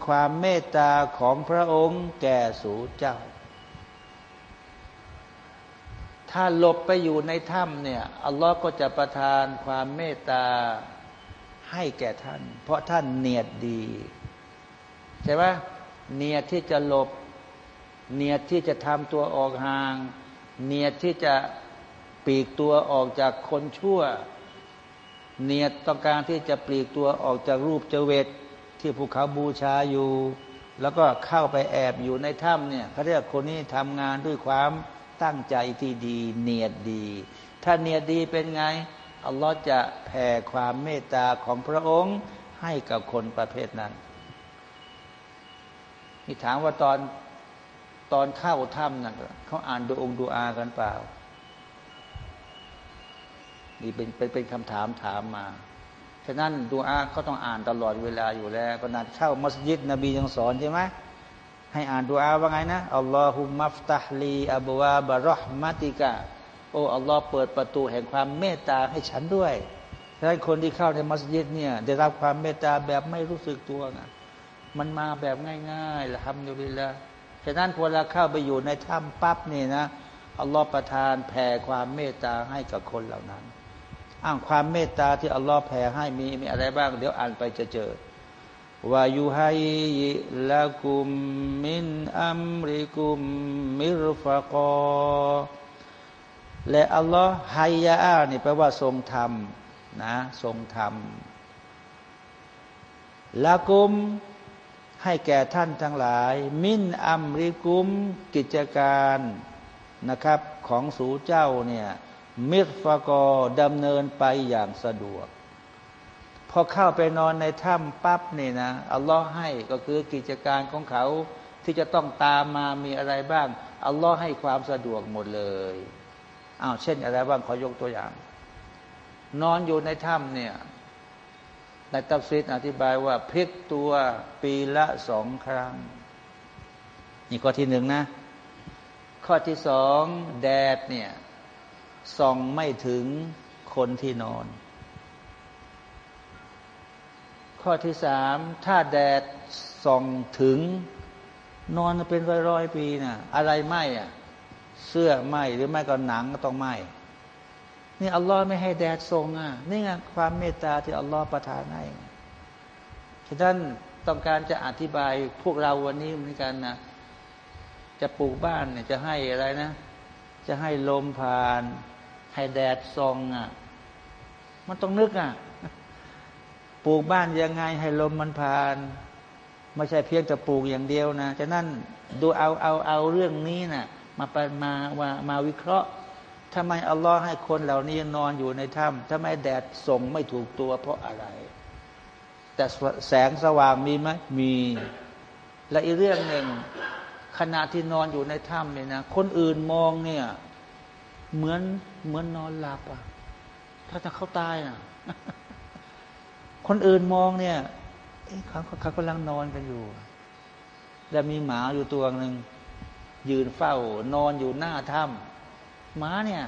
ความเมตตาของพระองค์แก่สู่เจ้า ถ้าหลบไปอยู่ในถ้ำเนี่ยอัลลอฮ์ก็จะประทานความเมตตาให้แก่ท่าน เพราะท่านเนียดดี ใช่ไหมเนียดที่จะหลบ เนียดที่จะทำตัวออกห่าง เนียดที่จะปีกตัวออกจากคนชั่ว เนียดต้องการที่จะปลีกตัวออกจากรูปเจเวตที่ภูเขาบูชาอยู่ แล้วก็เข้าไปแอบอยู่ในถ้ำเนี่ยเขาเรียกคนนี้ทำงานด้วยความ ตั้งใจที่ดี เนียดดี ถ้าเนียดดีเป็นไง อัลลอฮ์จะแผ่ความเมตตาของพระองค์ให้กับคนประเภทนั้นนี่ถามว่าตอนตอนเข้าถ้ำนั่นเขาอ่านดูองดูอากันเปล่า นี่เป็นเป็นเป็นคำถามถามมาฉะนั้นดูอาเขาต้องอ่านตลอดเวลาอยู่แล้วก็นัดเข้ามัสยิดนบียังสอนใช่ไหม ให้อ่านดูอาว่าไงนะอัลลอฮุมัฟตัฮลีอับวาบารอฮมัติกะ โอ้อัลลอฮ์เปิดประตูแห่งความเมตตาให้ฉันด้วยฉะนั้นคนที่เข้าในมัสยิดเนี่ยได้รับความเมตตาแบบไม่รู้สึกตัวนะมันมาแบบง่ายๆละทำอยู่ดีละฉะนั้นพอเราเข้าไปอยู่ในถ้ำปั๊บนี่นะอัลลอฮ์ประทานแผ่ความเมตตาให้กับคนเหล่านั้น อ้างความเมตตาที่อัลลอฮ์แผ่ให้มีมีอะไรบ้าง เดี๋ยวอ่านไปจะเจอ วายุฮัยละกุมมินอัมริกุมมิรฟะกอและอัลลอฮ์ไฮยาอานี่แปลว่าทรงธรรมนะทรงธรรมละกุมให้แก่ท่านทั้งหลาย มินอัมริกุมกิจการนะครับ ของสูเจ้าเนี่ยมิรฟะกอดำเนินไปอย่างสะดวก พอเข้าไปนอนในถ้ำปั๊บนี่นะอัลลอฮ์ให้ก็คือกิจการของเขาที่จะต้องตามมามีอะไรบ้าง อัลลอฮ์ให้ความสะดวกหมดเลยอ้าวเช่นอะไรบ้างขอยกตัวอย่าง นอนอยู่ในถ้ำเนี่ยในตัฟซีดอธิบายว่าพลิกตัวปีละสองครั้ง นี่ข้อที่หนึ่งนะ ข้อที่สองแดดเนี่ยส่องไม่ถึงคนที่นอน ข้อที่สามถ้าแดดส่องถึง นอนเป็นร้อยร้อยปีนะ่ะ อะไรไหมอะ เสื้อไหมหรือไม่ก็หนังก็ต้องไหมนี่อัลลอฮ์ไม่ให้แดดส่งอะนี่ไงความเมตตาที่อัลลอฮ์ประทานให้ฉะนั้นต้องการจะอธิบายพวกเราวันนี้เหมือนกันนะจะปลูกบ้านเนี่ยจะให้อะไรนะ จะให้ลมผ่าน ให้แดดส่องอะ มันต้องนึกอะ ลูกบ้านยังไงให้ลมมันผ่าน ไม่ใช่เพียงแต่ปลูกอย่างเดียวนะฉะนั้นดูเอาเอาเอาเรื่องนี้นะ่ะมาปมามามาวิเคราะห์ทำไมอัลลอฮ์ให้คนเหล่านี้นอนอยู่ในถ้ำทำไมแดดส่งไม่ถูกตัวเพราะอะไร แต่แสงสว่างมีไหมมี และอีกเรื่องหนึ่งขณะที่นอนอยู่ในถ้ำเนี่ยนะคนอื่นมองเนี่ย เหมือนเหมือนนอนหลับอะ ถ้าจะเข้าตายอะ คนอื่นมองเนี่ยเขาเขากำลังนอนกันอยู่ แล้วมีหมาอยู่ตัวหนึ่งยืนเฝ้านอนอยู่หน้าถ้ำหมาเนี่ย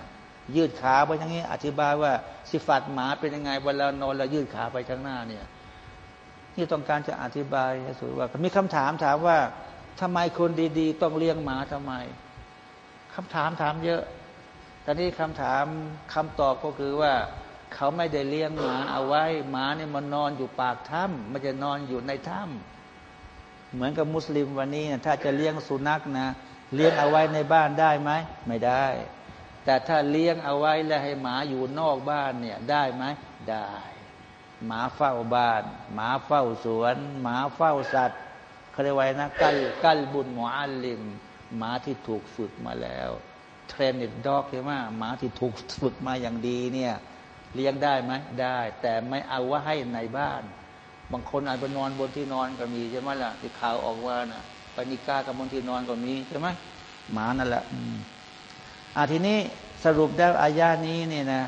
ยืดขาไปทางนี้ อธิบายว่าสิฟัดหมาเป็นยังไงเวลานอนแล้วยืดขาไปข้างหน้าเนี่ยนี่ต้องการจะอธิบายให้สุดว่า มีคำถามถามว่าทำไมคนดี ๆ ต้องเลี้ยงหมาทำไมคำถามถามเยอะแตอนนี้คำถามคำตอบก็คือว่า เขาไม่ได้เลี้ยงหมาเอาไว้หมาเนี่ยมันนอนอยู่ปากถ้ำมันจะนอนอยู่ในถ้ำเหมือนกับมุสลิมวันนี้ ถ้าจะเลี้ยงสุนัขนะ เลี้ยงเอาไว้ในบ้านได้ไหมไม่ได้ แต่ถ้าเลี้ยงเอาไว้แล้วให้หมาอยู่นอกบ้านเนี่ยได้ไหมได้ หมาเฝ้าบ้าน หมาเฝ้าสวน หมาเฝ้าสัตว์เขาเรียกว่านะกัลกัลบุญมอัลลิมหมาที่ถูกฝึกมาแล้วเทรนนิดด็อกใช่ไหมหมาที่ถูกฝึกมาอย่างดีเนี่ย เลี้ยงได้ไหมได้ แต่ไม่เอาว่าให้ในบ้าน บางคนอาจไปนอนบนที่นอนก็มีใช่ไหมล่ะที่ข่าวออกว่านะ่ะปณิก้ากับบนที่นอนก็มีใช่ไหมหมานั่นแหละอ่าทีนี้สรุปได้อายานี้เนี่ยนะ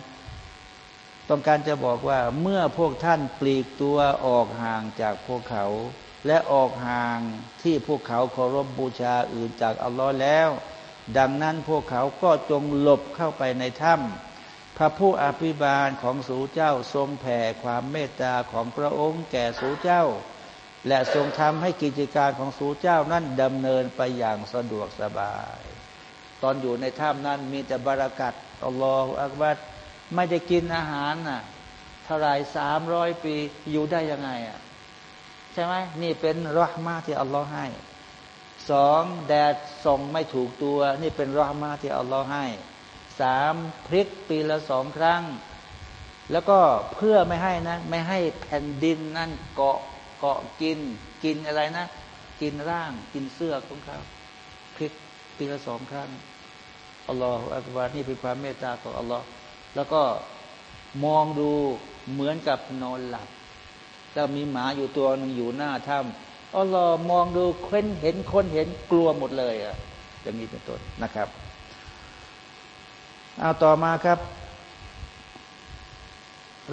ต้องการจะบอกว่าเมื่อพวกท่านปลีกตัวออกห่างจากพวกเขา และออกห่างที่พวกเขาเคารพบบูชาอื่นจากอัลลอฮ์แล้ว ดังนั้นพวกเขาก็จงหลบเข้าไปในถ้ำ ระผู้อภิบาลของสูเจ้าทรงแผ่ความเมตตาของพระองค์แก่สูเจ้า และทรงทำให้กิจการของสูเจ้านั้นดำเนินไปอย่างสะดวกสบาย ตอนอยู่ในถ้ำนั้นมีแต่บารักัดอัลลอฮฺอักบัดไม่ได้กินอาหารน่ะเท่าไรสามร้อยปีอยู่ได้ยังไงอะใช่ไหมนี่เป็นรหมาที่อัลลอฮ์ให้สองแดดส่งไม่ถูกตัว นี่เป็นรหมาที่อัลลอฮ์ให้ สามพริกปีละสองครั้ง แล้วก็เพื่อไม่ให้นะ ไม่ให้แผ่นดินนั่นเกาะเกาะกิน กินอะไรนะ กินร่าง กินเสื้อของเขาพลิกปีละสองครั้งอัลลอฮฺอัลบานี่เป็นความเมตตาของอัลลอฮ์แล้วก็มองดูเหมือนกับนอนหลับแล้วมีหมาอยู่ตัวหนึ่งอยู่หน้าถ้ำอัลลอฮ์มองดูเคนเห็นคนเห็นกลัวหมดเลยอะอย่างนี้เป็นต้นนะครับ เอาต่อมาครับ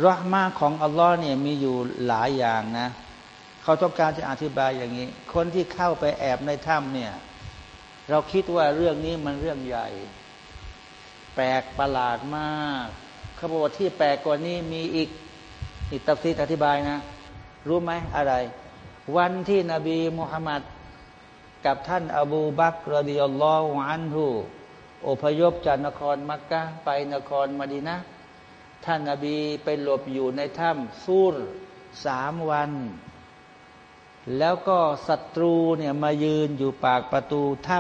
รหมาของอัลลอฮ์เนี่ยมีอยู่หลายอย่างนะ เขาต้องการจะอธิบายอย่างนี้ คนที่เข้าไปแอบในถ้ำเนี่ย เราคิดว่าเรื่องนี้มันเรื่องใหญ่ แปลกประหลาดมากเขาบอกว่าที่แปลกกว่านี้มีอีก อีกตัฟซีอธิบายนะ รู้ไหมอะไร วันที่นบีมุฮัมมัดกับท่านอบูบักรดิยัลลอฮุอันฮู อพยพจากนครมักกะไปนครมดีนะ ท่านนาบีไปหลบอยู่ในถ้ำซูรสามวัน แล้วก็ศัตรูเนี่ยมายืนอยู่ปากประตูถ้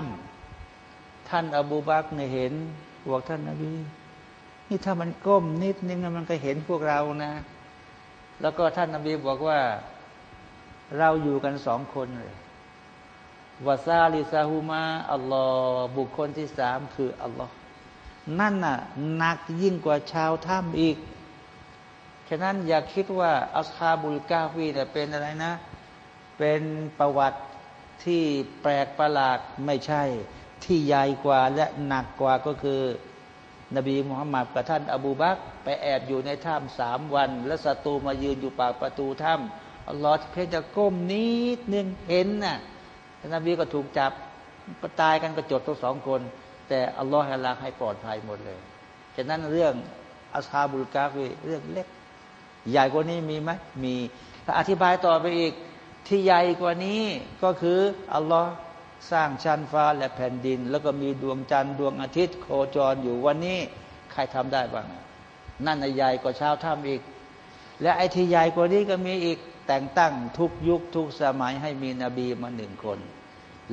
ำท่านอบูบักเนี่ยเห็นบอกท่านนาบี นี่ถ้ามันก้มนิดนึงมันก็เห็นพวกเรานะ แล้วก็ท่านนาบีบอกว่า เราอยู่กันสองคนเลย วาซาลิซาฮูมาอัลลอฮ์บุคคลที่สามคืออัลลอฮ์นั่นน่ะหนักยิ่งกว่าชาวถ้ำอีก ฉะนั้นอย่าคิดว่าอัสฮาบุลกาฟีเนี่ยเป็นอะไรนะ เป็นประวัติที่แปลกประหลาดไม่ใช่ ที่ใหญ่กว่าและหนักกว่าก็คือนบีมุฮัมมัดกับท่าน อบูบักไปแอบอยู่ในถ้ำสามวัน แล้วศัตรูมายืนอยู่ปากประตูถ้ำอัลลอฮ์เพียงจะก้มนิดนึงเห็นน่ะ นบีก็ถูกจับก็ตายกันก็จดทั้งสองคน แต่อัลลอฮฺให้ลาให้ปลอดภัยหมดเลยฉะนั้นเรื่องอัชาบุลกาฟีเรื่องเล็ก ใหญ่กว่านี้มีไหมมีถ้าอธิบายต่อไปอีกที่ใหญ่กว่านี้ก็คืออัลลอฮ์สร้างชั้นฟ้าและแผ่นดิน แล้วก็มีดวงจันทร์ดวงอาทิตย์โคจรอยู่วันนี้ใครทำได้บ้าง นั่นใหญ่กว่าชาวถ้ำอีก และไอ้ที่ใหญ่กว่านี้ก็มีอีก แต่งตั้งทุกยุคทุกสมัยให้มีนบีมาหนึ่งคน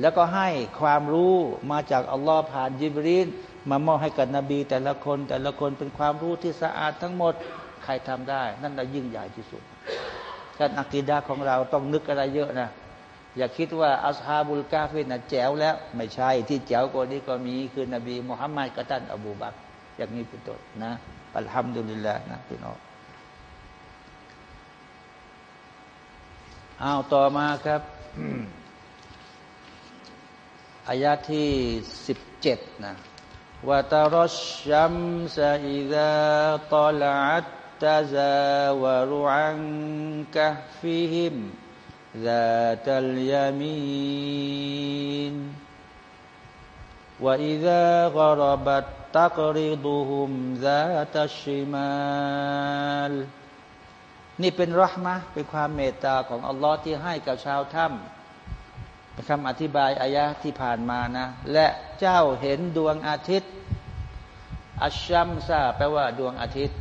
แล้วก็ให้ความรู้มาจากอัลลอฮ์ผ่านยิบรีนมามอบให้กับนบี แต่ละคนแต่ละคนเป็นความรู้ที่สะอาดทั้งหมดใครทำได้ นั่นเรายิ่งใหญ่ที่สุดการอักีดาของเราต้องนึกอะไรเยอะนะอย่าคิดว่าอัสฮาบุลกาฟินนะแจ๋วแล้ว ไม่ใช่ที่แจ๋วกว่านี้ก็มีคือนบีมุฮัมมัดกับท่านอบูบักอย่างนี้เป็นต้นนะอัลฮัมดุลิลละนะพี่น้อง อาต่อมาครับอายาที่สิบเจ็ดนะวะตารชัมซาอิดะตอลัตตะซาวะรุอันกะฟิฮิม ذات اليمين وإذا غربت تقرضهم ذات الشمال นี่เป็นเราะห์มะเป็นความเมตตาของอัลลอฮ์ที่ให้กับชาวถ้ำเป็นคำอธิบายอายะที่ผ่านมานะ และเจ้าเห็นดวงอาทิตย์ الشمس แปลว่าดวงอาทิตย์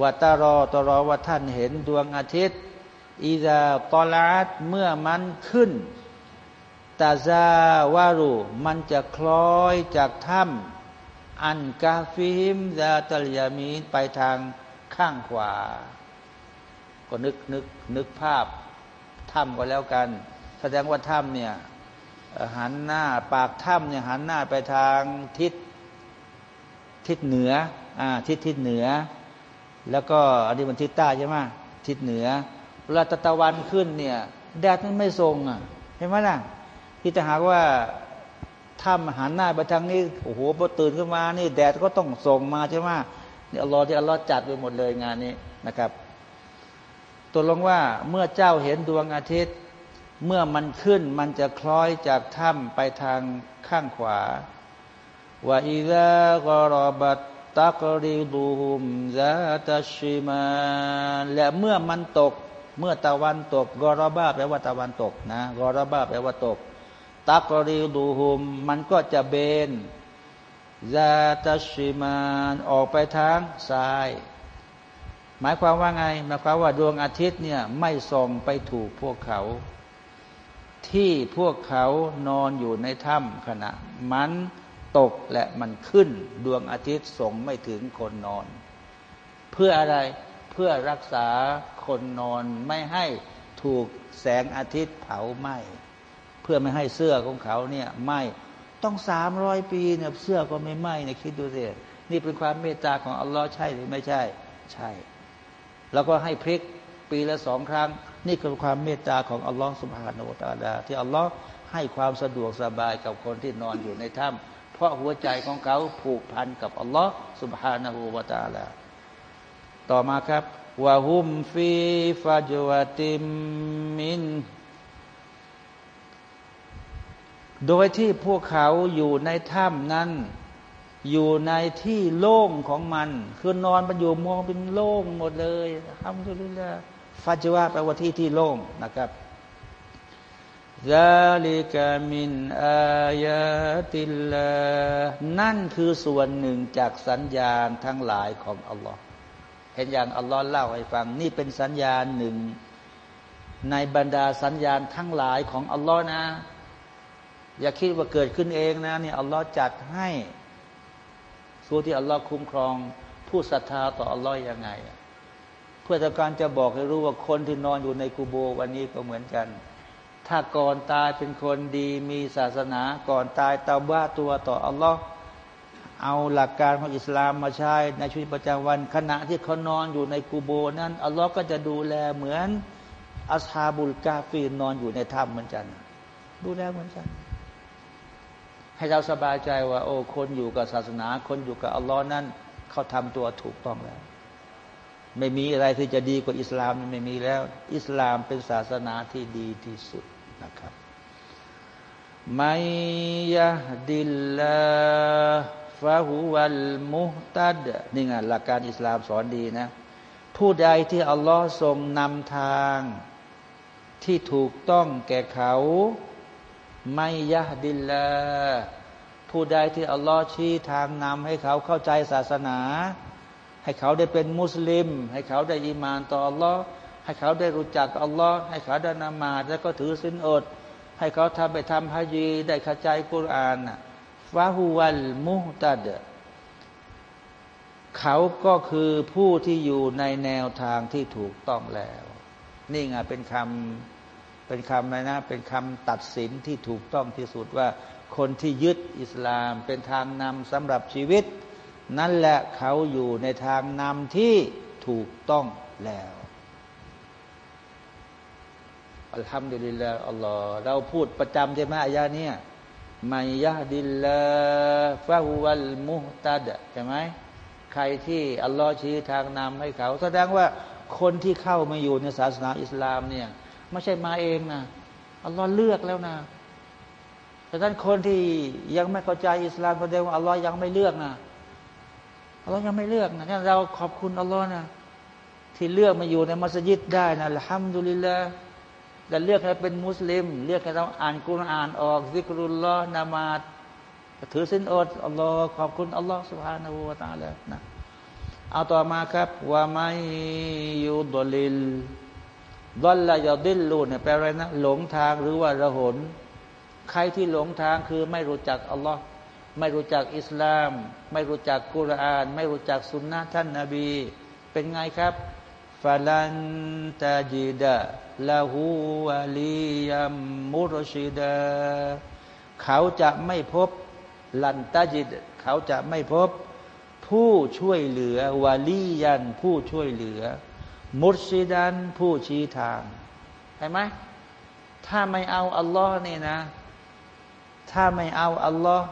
وترى ترى ว่าท่านเห็นดวงอาทิตย์إذا طلعت เมื่อมันขึ้นتزاور มันจะคล้อยจากถ้ำعن كهفهم ذات اليمين ไปทางข้างขวา ก็นึกนึกนึกภาพถ้ำก็แล้วกัน แสดงว่าถ้ำเนี่ยหันหน้าปากถ้ำเนี่ยหันหน้าไปทางทิศทิศเหนืออ่าทิศทิศเหนือ แล้วก็อันนี้มันทิศใต้ใช่ไหมทิศเหนือเวลาตะวันขึ้นเนี่ยแดดมันไม่ทรงอะเห็นไหมล่ะที่จะหากว่าถ้ำหันหน้าไปทางนี้โอ้โหพอตื่นขึ้นมานี่แดดก็ต้องส่งมาใช่ไหมนี่อัลลอฮ์ที่อัลลอฮ์จัดไปหมดเลยงานนี้นะครับ ตัวลงว่าเมื่อเจ้าเห็นดวงอาทิตย์ เมื่อมันขึ้นมันจะคล้อยจากถ้ำไปทางข้างขวาว่าอิซากรบัตตักริดูฮุมซาตชิมาและเมื่อมันตก เมื่อตะวันตกกรบ้าแปลว่าตะวันตกนะกรบ้าแปลว่าตก ตักริดูฮุม มันก็จะเบนซาตชิมานออกไปทางซ้าย หมายความว่าไงหมายความว่าดวงอาทิตย์เนี่ยไม่ส่องไปถูกพวกเขา ที่พวกเขานอนอยู่ในถ้ำขณะ มันตกและมันขึ้น ดวงอาทิตย์ส่งไม่ถึงคนนอน เพื่ออะไรเพื่อรักษาคนนอนไม่ให้ถูกแสงอาทิตย์เผาไหม้เพื่อไม่ให้เสื้อของเขาเนี่ยไหม้ต้องสามร้อยปีเนี่ยเสื้อก็ไม่ไหม้เนี่ยคิดดูสินี่เป็นความเมตตาของอัลลอฮ์ใช่หรือไม่ใช่ ใช่ แล้วก็ให้พริกปีละสองครั้ง นี่คือความเมตตาของอัลลอฮ์สุบฮานาอัลลอฮที่อัลลอฮ์ให้ความสะดวกสบายกับคนที่นอนอยู่ในถ้ำเพราะหัวใจของเขาผูกพันกับอัลลอฮ์สุบฮานาหูวาตาลาต่อมาครับวะฮุมฟีฟาจวติมมิน โดยที่พวกเขาอยู่ในถ้ำนั้น อยู่ในที่โล่งของมัน คือนอนมันอยู่มองเป็นโล่งหมดเลยทำดุลิละฟาจวะแปลว่าที่ที่โล่งนะครับซาลิกามินอายาติลลานั่นคือส่วนหนึ่งจากสัญญาณทั้งหลายของอัลลอฮ์เห็นอย่างอัลลอฮ์เล่าให้ฟัง นี่เป็นสัญญาณหนึ่ง ในบรรดาสัญญาณทั้งหลายของอัลลอฮ์นะ อย่าคิดว่าเกิดขึ้นเองนะนี่อัลลอฮ์จัดให้ สู้ที่อัลลอฮ์คุ้มครอง ผู้ศรัทธาต่ออัลลอฮ์ยังไง เพื่อต้องการจะบอกให้รู้ว่าคนที่นอนอยู่ในกูโบวันนี้ก็เหมือนกัน ถ้าก่อนตายเป็นคนดีมีศาสนาก่อนตายเตาบ้าตัวต่ออัลลอฮ์เอาหลักการของอิสลามมาใช้ในชีวิตประจำวัน ขณะที่เขานอนอยู่ในกูโบนั้นอัลลอฮ์ก็จะดูแลเหมือนอัสฮาบุลกาฟีนอนอยู่ในถ้ำเหมือนกัน ดูแลเหมือนกัน ให้เราสบายใจว่า โอ้คนอยู่กับศาสนา คนอยู่กับอัลลอฮ์นั้นเขาทำตัวถูกต้องแล้ว ไม่มีอะไรที่จะดีกว่าอิสลามไม่มีแล้ว อิสลามเป็นศาสนาที่ดีที่สุดนะครับไมยะดิลลาฟาหูวัลมุตัดนี่ไงหลักการอิสลามสอนดีนะ ผู้ใดที่อัลลอฮ์ทรงนำทางที่ถูกต้องแก่เขา ไม่ยะดินละผู้ใดที่อัลลอฮ์ชี้ทางนำให้เขาเข้าใจศาสนา ให้เขาได้เป็นมุสลิม ให้เขาได้อิมานต่ออัลลอฮ์ให้เขาได้รู้จักอัลลอฮ์ให้เขาได้นามาแล้วก็ถือสินอด ให้เขาทำไปทำฮะจีได้เข้าใจกุรานนะฟาฮูวัลมุตัดเขาก็คือผู้ที่อยู่ในแนวทางที่ถูกต้องแล้ว นี่ไงเป็นคำ เป็นคำอะไรนะ เป็นคำตัดสินที่ถูกต้องที่สุดว่า คนที่ยึดอิสลามเป็นทางนำสำหรับชีวิต นั่นแหละเขาอยู่ในทางนำที่ถูกต้องแล้วอัลฮัมดุลิลลาอัลลอฮ์เราพูดประจำใช่ไหมอายาเนี่ยมายะดิลลาฟะฮุวัลมุตัดใช่ไหมใครที่อัลลอฮ์ชี้ทางนำให้เขา แสดงว่าคนที่เข้ามาอยู่ในศาสนาอิสลามเนี่ย ไม่ใช่มาเองนะอัลลอฮ์เลือกแล้วนะแต่ท่านคนที่ยังไม่เข้าใจอิสลามแสดงว่าอัลลอฮ์ยังไม่เลือกนะอัลลอฮ์ยังไม่เลือกนะงั้นเราขอบคุณอัลลอฮ์นะที่เลือกมาอยู่ในมัสยิดได้นะอัลฮัมดุลิลลาห์แต่เลือกให้เป็นมุสลิม เลือกให้เราอ่านกุรอานออกซิกรุลลอฮ์นามาดถือศีลอดอัลลอฮ์ขอบคุณอัลลอฮ์سبحانه وتعالى นะเอาต่อมาครับومن يضلل ضل يضل เนี่ยแปลอะไรนะหลงทางหรือว่าระหน ใครที่หลงทางคือไม่รู้จักอัลลอฮ์ไม่รู้จักอิสลาม ไม่รู้จักกุรอาน ไม่รู้จักสุนนะท่านนาบี เป็นไงครับฟาลันตาจิดะละหูวาลียัมมุรชิดาเขาจะไม่พบลันตาจิดเขาจะไม่พบ ผู้ช่วยเหลือวาลียันผู้ช่วยเหลือ มุรชิดันผู้ชี้ทางเห็นไหมถ้าไม่เอาอัลลอฮ์นี่นะ ถ้าไม่เอาอัลลอฮ์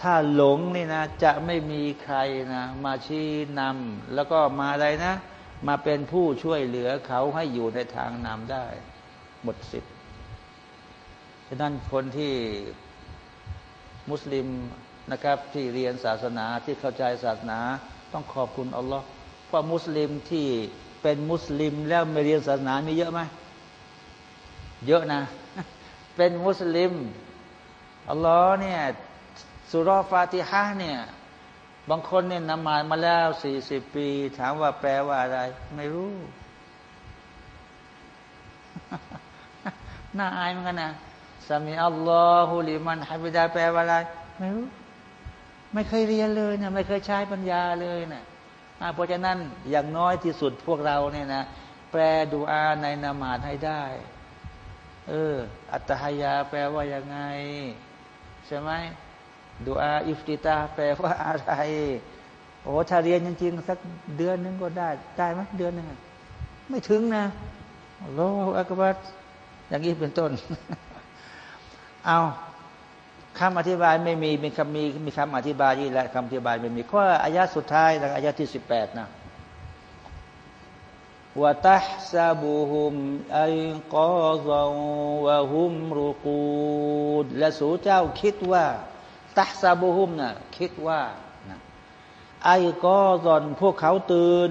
ถ้าหลงนี่นะ จะไม่มีใครนะ มาชี้นำแล้วก็มาอะไรนะ มาเป็นผู้ช่วยเหลือเขาให้อยู่ในทางนำได้ หมดสิทธิ์ฉะนั้นคนที่มุสลิมนะครับที่เรียนศาสนาที่เข้าใจศาสนา ต้องขอบคุณอัลลอฮ์ เพรามุสลิมที่เป็นมุสลิมแล้วไม่เรียนศาสนามีเยอะไหมเยอะนะ เป็นมุสลิมอัลลอฮ์เนี่ยสุรฟาติฮะเนี่ยบางคนเนี่ยนมามาแล้วสี่สิบปี ถามว่าแปลว่าอะไร ไม่รู้ น่าอายเหมือนกันนะสามีอัลลอฮุลิมันฮับิดาแปลว่าอะไร ไม่รู้ ไม่เคยเรียนเลยนะไม่เคยใช้ปัญญาเลยนะ เพราะฉะนั้นอย่างน้อยที่สุดพวกเราเนี่ยนะ แปลดูอาในนามาดให้ได้ เออ อัตหายาแปลว่ายังไง ใช่ไหมดูอาอิฟติตาแปลว่าอะไรโอ้ถ้าเรียนจริงๆสักเดือนนึงก็ได้ ได้ไหมเดือนนึงไม่ถึงนะโลอักบัตอย่างนี้เป็นต้น เอา คำอธิบายไม่มีมีคำมีมีคำอธิบายนี่แหละคำอธิบายไม่มีข้ออายะสุดท้ายอายะที่สิบแปดนะวะตัฮซาบุฮุมอัยกอซาวะฮุมรุกูดและสูเจ้าคิดว่าตัฮซาบุฮุมนะ่ะคิดว่าไอ้ก็ซอนพวกเขาตื่น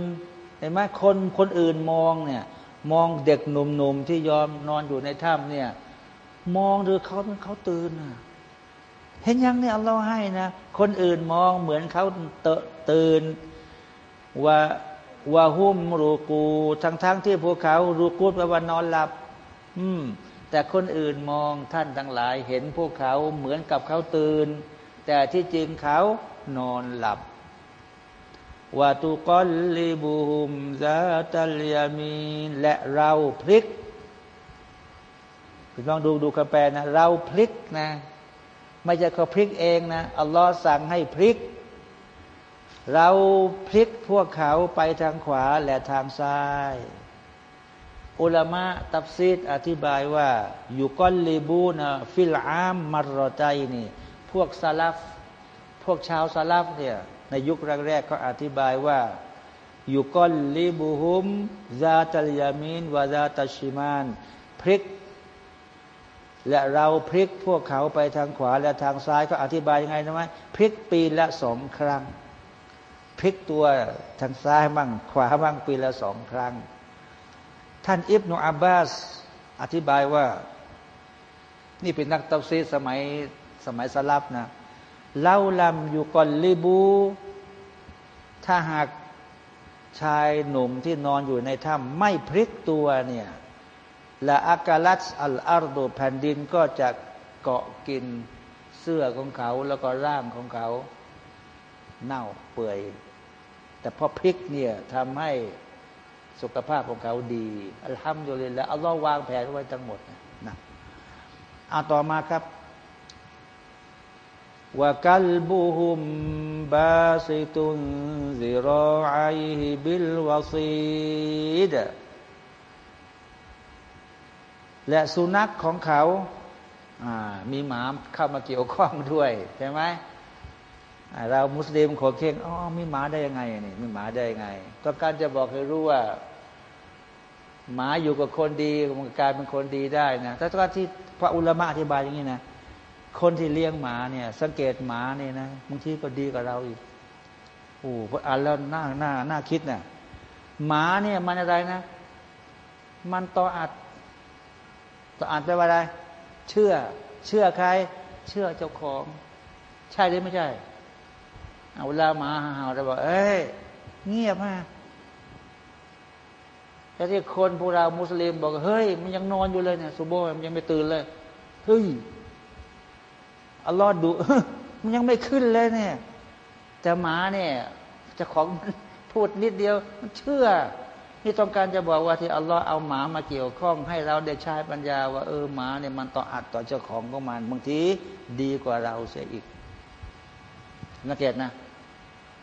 เห็นไหมคนคนอื่นมองเนี่ยมองเด็กหนุ่มๆที่ยอมนอนอยู่ในถ้ำเนี่ย มองดูเขาเขาตื่นนะ เห็นยังเนี่ยเราให้นะ คนอื่นมองเหมือนเขาเตตื่นว่าว่าหุ้มรูกูทั้งๆทที่พวกเขารูกูแปลว่านอนหลับ อืม แต่คนอื่นมองท่านทั้งหลาย เห็นพวกเขาเหมือนกับเขาตื่น แต่ที่จริงเขานอนหลับวาตุกอลลิบุฮุมซาตัลยามีและเราพลิกพี่น้องดูดูคำแปลนะ เราพลิกนะ ไม่ใช่เขาพลิกเองนะอัลลอฮ์สั่งให้พลิก เราพลิกพวกเขาไปทางขวาและทางซ้าย อุลามะตับซีดอธิบายว่าอยู่ก้อนลีบูนะฟิลอามมารอใจนี่ พวกซาลฟพวกชาวซาลฟเนี่ยในยุคแรกๆเขาอธิบายว่าอยู่ก้อนลิบูฮุมذات اليمين وذات الشمال พลิก และเราพลิกพวกเขาไปทางขวาและทางซ้ายก็อธิบายยังไงรู้ไหมพลิกปีละสองครั้ง พลิกตัวทางซ้ายบ้างขวาบ้างปีละสองครั้ง ท่านอิบนุอับบาส อธิบายว่า นี่เป็นนักตัฟซีรสมัยสมัยสะลัฟนะلو لم يقلبوا ถ้าหากชายหนุ่มที่นอนอยู่ในถ้ำไม่พลิกตัวเนี่ย ละอากาลัสอัลอาร์โดแผ่นดินก็จะเกาะกินเสื้อของเขาแล้วก็ร่างของเขา เน่าเปื่อย แต่พอพลิกเนี่ยทำให้สุขภาพของเขาดีอัลฮัมดุลิลละอัลลอฮ์วางแผนไว้ทั้งหมดนะเอาต่อมาครับวกัลบุฮุมบาสิตุนซิรอไอฮิบิลวาซีด และสุนัขของเขามีหมาเข้ามาเกี่ยวข้องด้วยใช่ไหมเรามุสลิมขอเข่งอ๋อมีหมาได้ยังไงนี่มีหมาได้ยังไงต้อการจะบอกให้รู้ว่า หมาอยู่กับคนดีมันกลายเป็นคนดีได้นะแต่ตอนที่พระอุลามะอธิบายอย่างนี้นะคนที่เลี้ยงหมาเนี่ย สังเกตหมาเนี่ยนะบางทีก็ดีกว่าเราอีกโอ้พออ่านแล้วน่าน่าน่าคิดนะ่ะหมาเนี่ยมันอะไรนะ มันต่ออัด ต่ออัดไปว่าอะไร เชื่อ เชื่อใคร เชื่อเจ้าของ ใช่หรือไม่ใช่ เอาเวลาหมาเห่าเราบอกเอ้ย เงียบมากแต่ที่คนพวกเรามุสลิมบอกเฮ้ย มันยังนอนอยู่เลยเนี่ยสุโบมันยังไม่ตื่นเลยเฮ้ยอัลลอฮ์ดูมันยังไม่ขึ้นเลยเนี่ยจะหมาเนี่ยจะของพูดนิดเดียว มันเชื่อ นี่ต้องการจะบอกว่าที่อัลลอฮ์เอาหมามาเกี่ยวข้อง ให้เราได้ใช้ปัญญาว่าเออหมาเนี่ยมันต่ออัดต่อเจ้าของของมันบางทีดีกว่าเราเสียอีกนักเกตนะ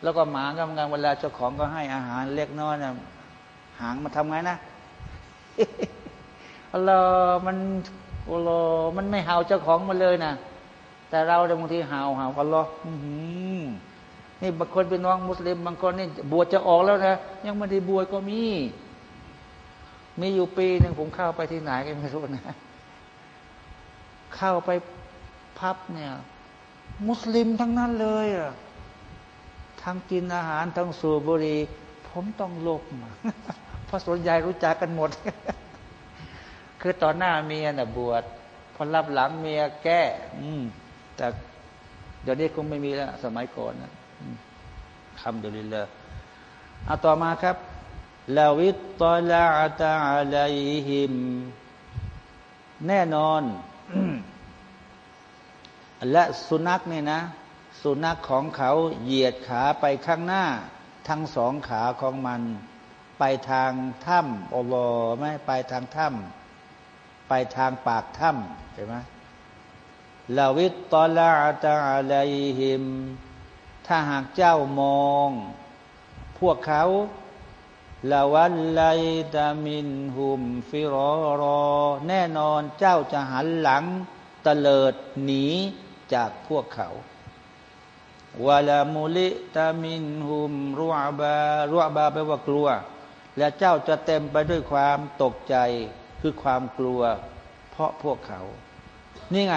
แล้วก็หมาก็เหมือนกันเวลาเจ้าของก็ให้อาหารเล็กน้อยนะหางมาทำไงนะอัลลอฮ์มันอัลลอฮ์มันไม่เห่าเจ้าของมาเลยนะแต่เราบางทีเห่าวหาอัลลอฮ์ นี่บางคนเป็นน้องมุสลิมบางคนนี่บวชจะออกแล้วนะยังไม่ได้บวชก็มี มีอยู่ปีหนึ่งผมเข้าไปที่ไหนก็ไม่รู้นะ เข้าไปพับเนี่ย มุสลิมทั้งนั้นเลยอะทั้งกินอาหารทั้งสูบบุหรี่ผมต้องลบมาเพราะส่วนใหญ่รู้จักกันหมด คือตอนหน้าเมียน่ะบวชพอรับหลังเมียแก้ อืม แต่เดี๋ยวนี้คงไม่มีแล้ว สมัยก่อนนะ คำดุลิลละอาต่อมาครับลาวิตตลาตาอะลัยฮิม แน่นอนและสุนัขเนี่ยนะ สุนัขของเขาเหยียดขาไปข้างหน้า ทั้งสองขาของมัน ไปทางถ้ำอัลลอไม่ไปทางถ้ำไปทางปากถ้ำเห็นไหมลาวิตตอลาตาอะลัยฮิม ถ้าหากเจ้ามอง พวกเขาลาวันไลตามินหุมฟิรอรอ แน่นอนเจ้าจะหันหลังตะเลิดหนีจากพวกเขาวาลามุลิตามินหุมรุอบารุอบาแปลว่ากลัว และเจ้าจะเต็มไปด้วยความตกใจคือความกลัว เพราะพวกเขา นี่ไง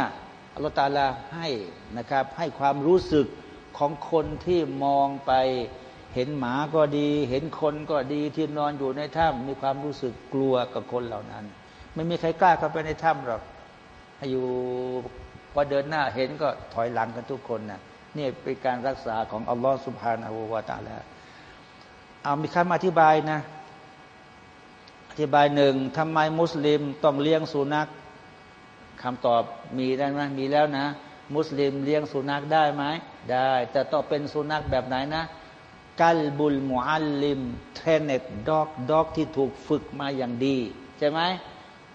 อัลลอฮฺตาลาให้นะครับ ให้ความรู้สึก ของคนที่มองไปเห็นหมาก็ดี เห็นคนก็ดีที่นอนอยู่ในถ้ำมีความรู้สึกกลัวกับคนเหล่านั้น ไม่มีใครกล้าเข้าไปในถ้ำหรอกอยู่พอเดินหน้าเห็นก็ถอยหลังกันทุกคนนะนี่เป็นการรักษาของอัลลอฮฺสุบฮานาหูวาตาแล้วเอามีคำอธิบายนะ อธิบายหนึ่งทำไมมุสลิมต้องเลี้ยงสุนัขคำตอบมีได้ไหมมีแล้วนะ มุสลิมเลี้ยงสุนัขได้ไหมได้ แต่ต้องเป็นสุนัขแบบไหนนะ كلب المعلم trained dog dog ที่ถูกฝึกมาอย่างดี ใช่ไหม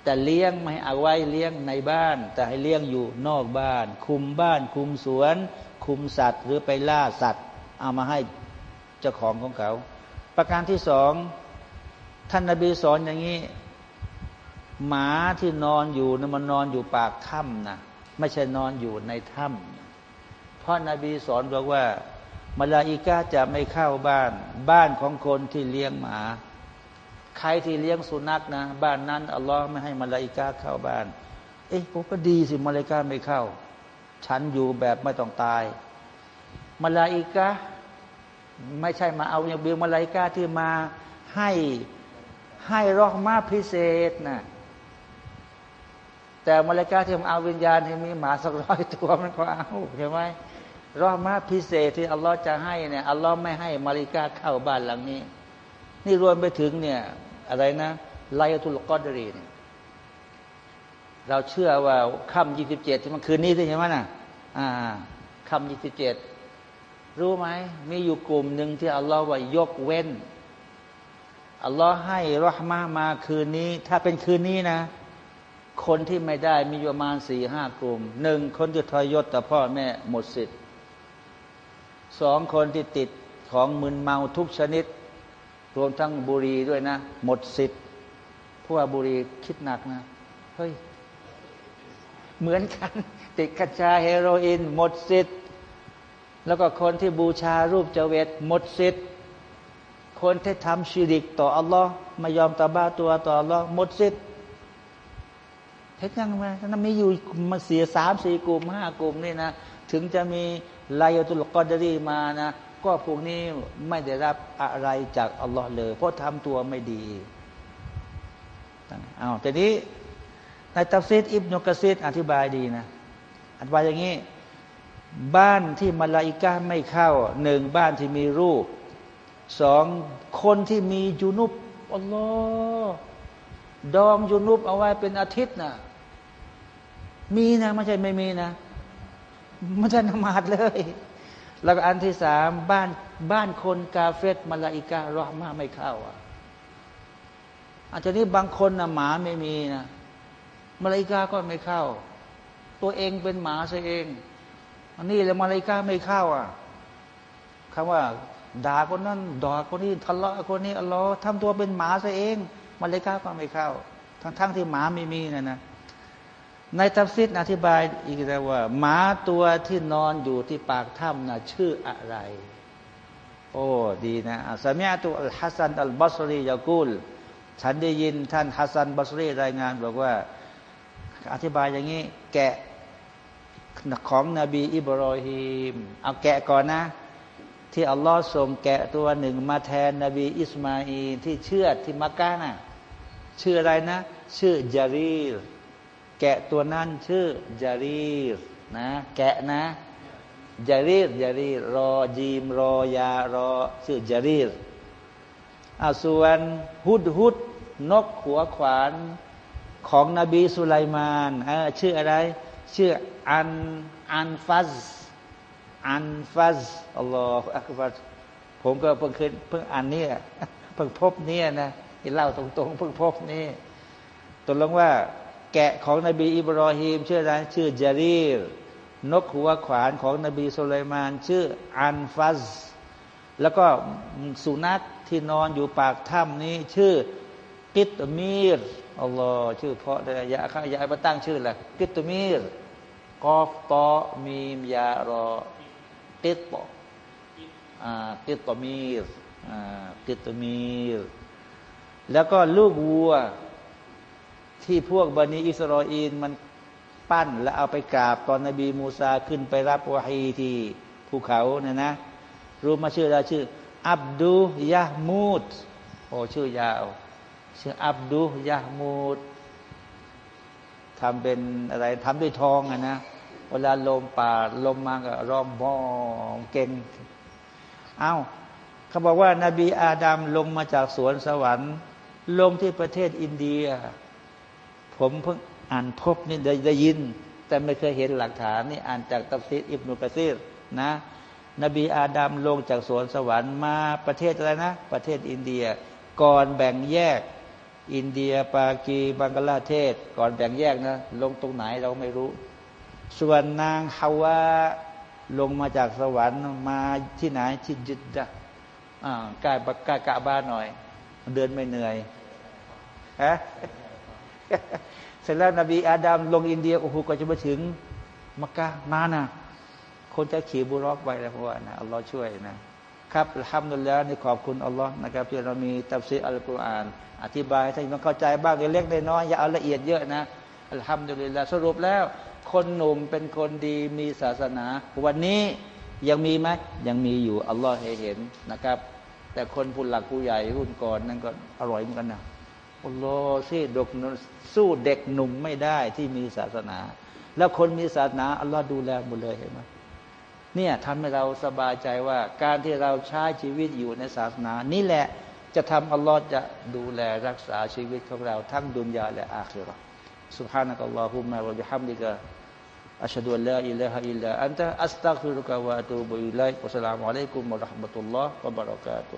แต่เลี้ยงไม่เอาไว้เลี้ยงในบ้าน แต่ให้เลี้ยงอยู่นอกบ้าน คุมบ้าน คุมสวน คุมสัตว์ หรือไปล่าสัตว์ เอามาให้เจ้าของของเขา ประการที่สองท่านนาบีสอนอย่างนี้ หมาที่นอนอยู่นะมันนอนอยู่ปากถ้ำนะ ไม่ใช่นอนอยู่ในถ้ำเพราะนาบีสอนบอกว่ามาลาอิกาจะไม่เข้าบ้าน บ้านของคนที่เลี้ยงหมา ใครที่เลี้ยงสุนัขนะ บ้านนั้นอัลลอฮ์ไม่ให้มาลาอิกาเข้าบ้าน เอ๊ะผมก็ดีสิมาลาอิกาไม่เข้า ฉันอยู่แบบไม่ต้องตายมาลาอิกาไม่ใช่มาเอาอย่างเบียมาลาอิกาที่มาให้ให้รอกมาพิเศษนะ แต่มาลกาที่มาเอาวิญญาณที่มีหมาสักร้อยตัวมันก็เอาใช่ไหมรอมาพิเศษที่อัลลอฮ์จะให้เนี่ยอัลลอฮ์ไม่ให้มาริกาเข้าบ้านหลังนี้ นี่รวมไปถึงเนี่ยอะไรนะไลตุลกอดรีเนี่ยเราเชื่อว่าค่ำยี่สิบเจ็ดที่มันคืนนี้ใช่ไหมนะอ่าค่ำยี่สิบเจ็ดรู้ไหมมีอยู่กลุ่มหนึ่งที่อัลลอฮ์ว่ายกเว้นอัลลอฮ์ให้รหมามาคืนนี้ ถ้าเป็นคืนนี้นะ คนที่ไม่ได้มีประมาณสี่ห้ากลุ่มหนึ่งคนที่ทอยศแต่พ่อแม่หมดสิทธิ์สองคนที่ติดของมึนเมาทุกชนิด รวมทั้งบุรีด้วยนะ หมดสิทธิ์เพราะว่าบุรีคิดหนักนะเฮ้ยเหมือนกัน ติดกัญชาเฮโรอีนหมดสิทธิ์แล้วก็คนที่บูชารูปเจเวตหมดสิทธิ์คนที่ทำชีริกต่ออัลลอฮ์ไม่ยอมตาบ้าตัวต่ออัลลอฮ์หมดสิทธิ์ เห็นยังไงนั้นมีอยู่มาเสียสามสี่กลุ่มห้ากลุ่มนี่นะถึงจะมีลายตุลกอดรีมานะก็พวกนี้ไม่ได้รับอะไรจากอัลลอฮ์เลย เพราะทำตัวไม่ดีเอาแต่นี้ในตัฟซีรอิบนุกะซีรอธิบายดีนะอธิบายอย่างนี้ บ้านที่มาลาอิกาไม่เข้าหนึ่งบ้านที่มีรูปสองคนที่มียุนุบอัลลอฮ์ดองยุนุบเอาไว้เป็นอาทิตย์น่ะ มีนะไม่ใช่ไม่มีนะมันจะนมาดเลย แล้วก็อันที่สามบ้านบ้านคนกาเฟรมาลาอิกาเราะห์มะไม่เข้าอะอาจจะนี้บางคนนะหมาไม่มีนะมาลาอิกาก็ไม่เข้า ตัวเองเป็นหมาซะเองอันนี้แล้วมาลาอิกาไม่เข้าอะคำว่าด่าคนนั้นด่าคนนี้ทะเลาะคนนี้อัลลอฮ์ทำตัวเป็นหมาซะเองมาลาอิกาก็ไม่เข้า ทั้งทั้งที่หมาไม่มีนะนะ ในทัฟซิดอธิบายอีกแล้วว่าหมาตัวที่นอนอยู่ที่ปากถ้ำนะชื่ออะไร โอ้ดีนะسمعت الحسن البصري يقول ฉันได้ยินท่านฮัสซันบัสรีรายงานบอกว่า อธิบายอย่างนี้ แกะของนบีอิบรอฮิมเอาแกะก่อนนะ ที่อัลลอฮ์ส่งแกะตัวหนึ่งมาแทนนบีอิสมาอีลที่เชือดที่มักกะนะชื่ออะไรนะ ชื่อจารีร แกะตัวนั้นชื่อจารีรนะแกะนะจารีรจารีรรอจีมรอยารอชื่อจารีรอาส่วนฮุดฮุดนกหัวขวานของนบีสุไลมานชื่ออะไร ชื่ออันอันฟัซอันฟัซอัลลอฮฺอักบัรผมก็เพิ่งเคยเพิ่งอ่านเนี่ยเพิ่งพบเนี่ยนะที่เล่าตรงๆเพิ่งพบนี่ตกลงว่า แกะของนบีอิบรอฮิมชื่ออะไรชื่อจารีรนกหัวขวานของนบีสุลัยมาน ชื่ออันฟัซแล้วก็สุนัขที่นอนอยู่ปากถ้ำนี้ ชื่อกิตมีรอัลลอฮ์ชื่อเพราะเลยยาข้ายามาตั้งชื่อแหละกิตมีรกอฟตอมีมยารอกิตกิตมีรกิตมีรแล้วก็ลูกวัว ที่พวกบันิอิสราเอลมันปั้นแล้วเอาไปกราบตอนนบีมูซาขึ้นไปรับวะฮีที่ภูเขาเนี่ยนะ รู้มาชื่ออะไรชื่อ อับดุยะมูดโอ้ชื่อยาว ชื่ออับดุยะมูดทำเป็นอะไรทำด้วยทองอะนะ เวลาลมป่าลมมาก็ร้องบองเก่งเอา้าเขาบอกว่านาบีอาดัมลงมาจากสวนสวรรค์ ลงที่ประเทศอินเดีย ผมเพิ่งอ่านพบนี่ได้ได้ยิน แต่ไม่เคยเห็นหลักฐานนี่อ่านจากตัฟซีดอิบนุกะซีรนะ นบีอาดัมลงจากสวนสวรรค์มาประเทศอะไรนะ ประเทศอินเดีย ก่อนแบ่งแยก อินเดีย ปากีบังกลาเทศ ก่อนแบ่งแยกนะ ลงตรงไหนเราไม่รู้ ส่วนนางฮาวาลงมาจากสวรรค์มาที่ไหนที่จิดดะอ่ากายกายกะบ้านหน่อย เดินไม่เหนื่อยฮะ เสร็จแล้วนบีอาดัมลงอินเดียโอ้โหก็จะมาถึงมักกะมานะคนจะขี่บุรอกไปแล้วเพราะว่านะอัลลอฮ์ช่วยนะครับทำนั่นแล้วนี่ขอบคุณอัลลอฮ์นะครับที่เรามีตัฟซีอัลกุรอาน อธิบายให้มันเข้าใจบ้างเล็กๆน้อยๆอย่าเอาละเอียดเยอะนะอัลฮัมดุลิลละสรุปแล้ว คนหนุ่มเป็นคนดีมีศาสนา วันนี้ยังมีไหมยังมีอยู่อัลลอฮ์ให้เห็นนะครับ แต่คนผู้หลักผู้ใหญ่รุ่นก่อนนั่นก็อร่อยเหมือนกันนะอัลลอฮ์ที่ดก สู้เด็กหนุ่มไม่ได้ที่มีศาสนา แล้วคนมีศาสนาอัลลอฮ์ดูแลหมดเลยเห็นไหมเนี่ยทำให้เราสบายใจว่าการที่เราใช้ชีวิตอยู่ในศาสนา นี่แหละจะทำอัลลอฮ์จะดูแลรักษาชีวิตของเราทั้งดุนยาและอาคีรอสุบฮานะกัลลอฮุมะวะบิฮัมดิกะอัชฮดุลลาอิลลาฮะอิลลาอันตะอัสตักฟิรุกะวะตูบุอิลัยกัสลามุอะลัยกุมุลราะห์มะตุลลอฮ์วะบารากาตุ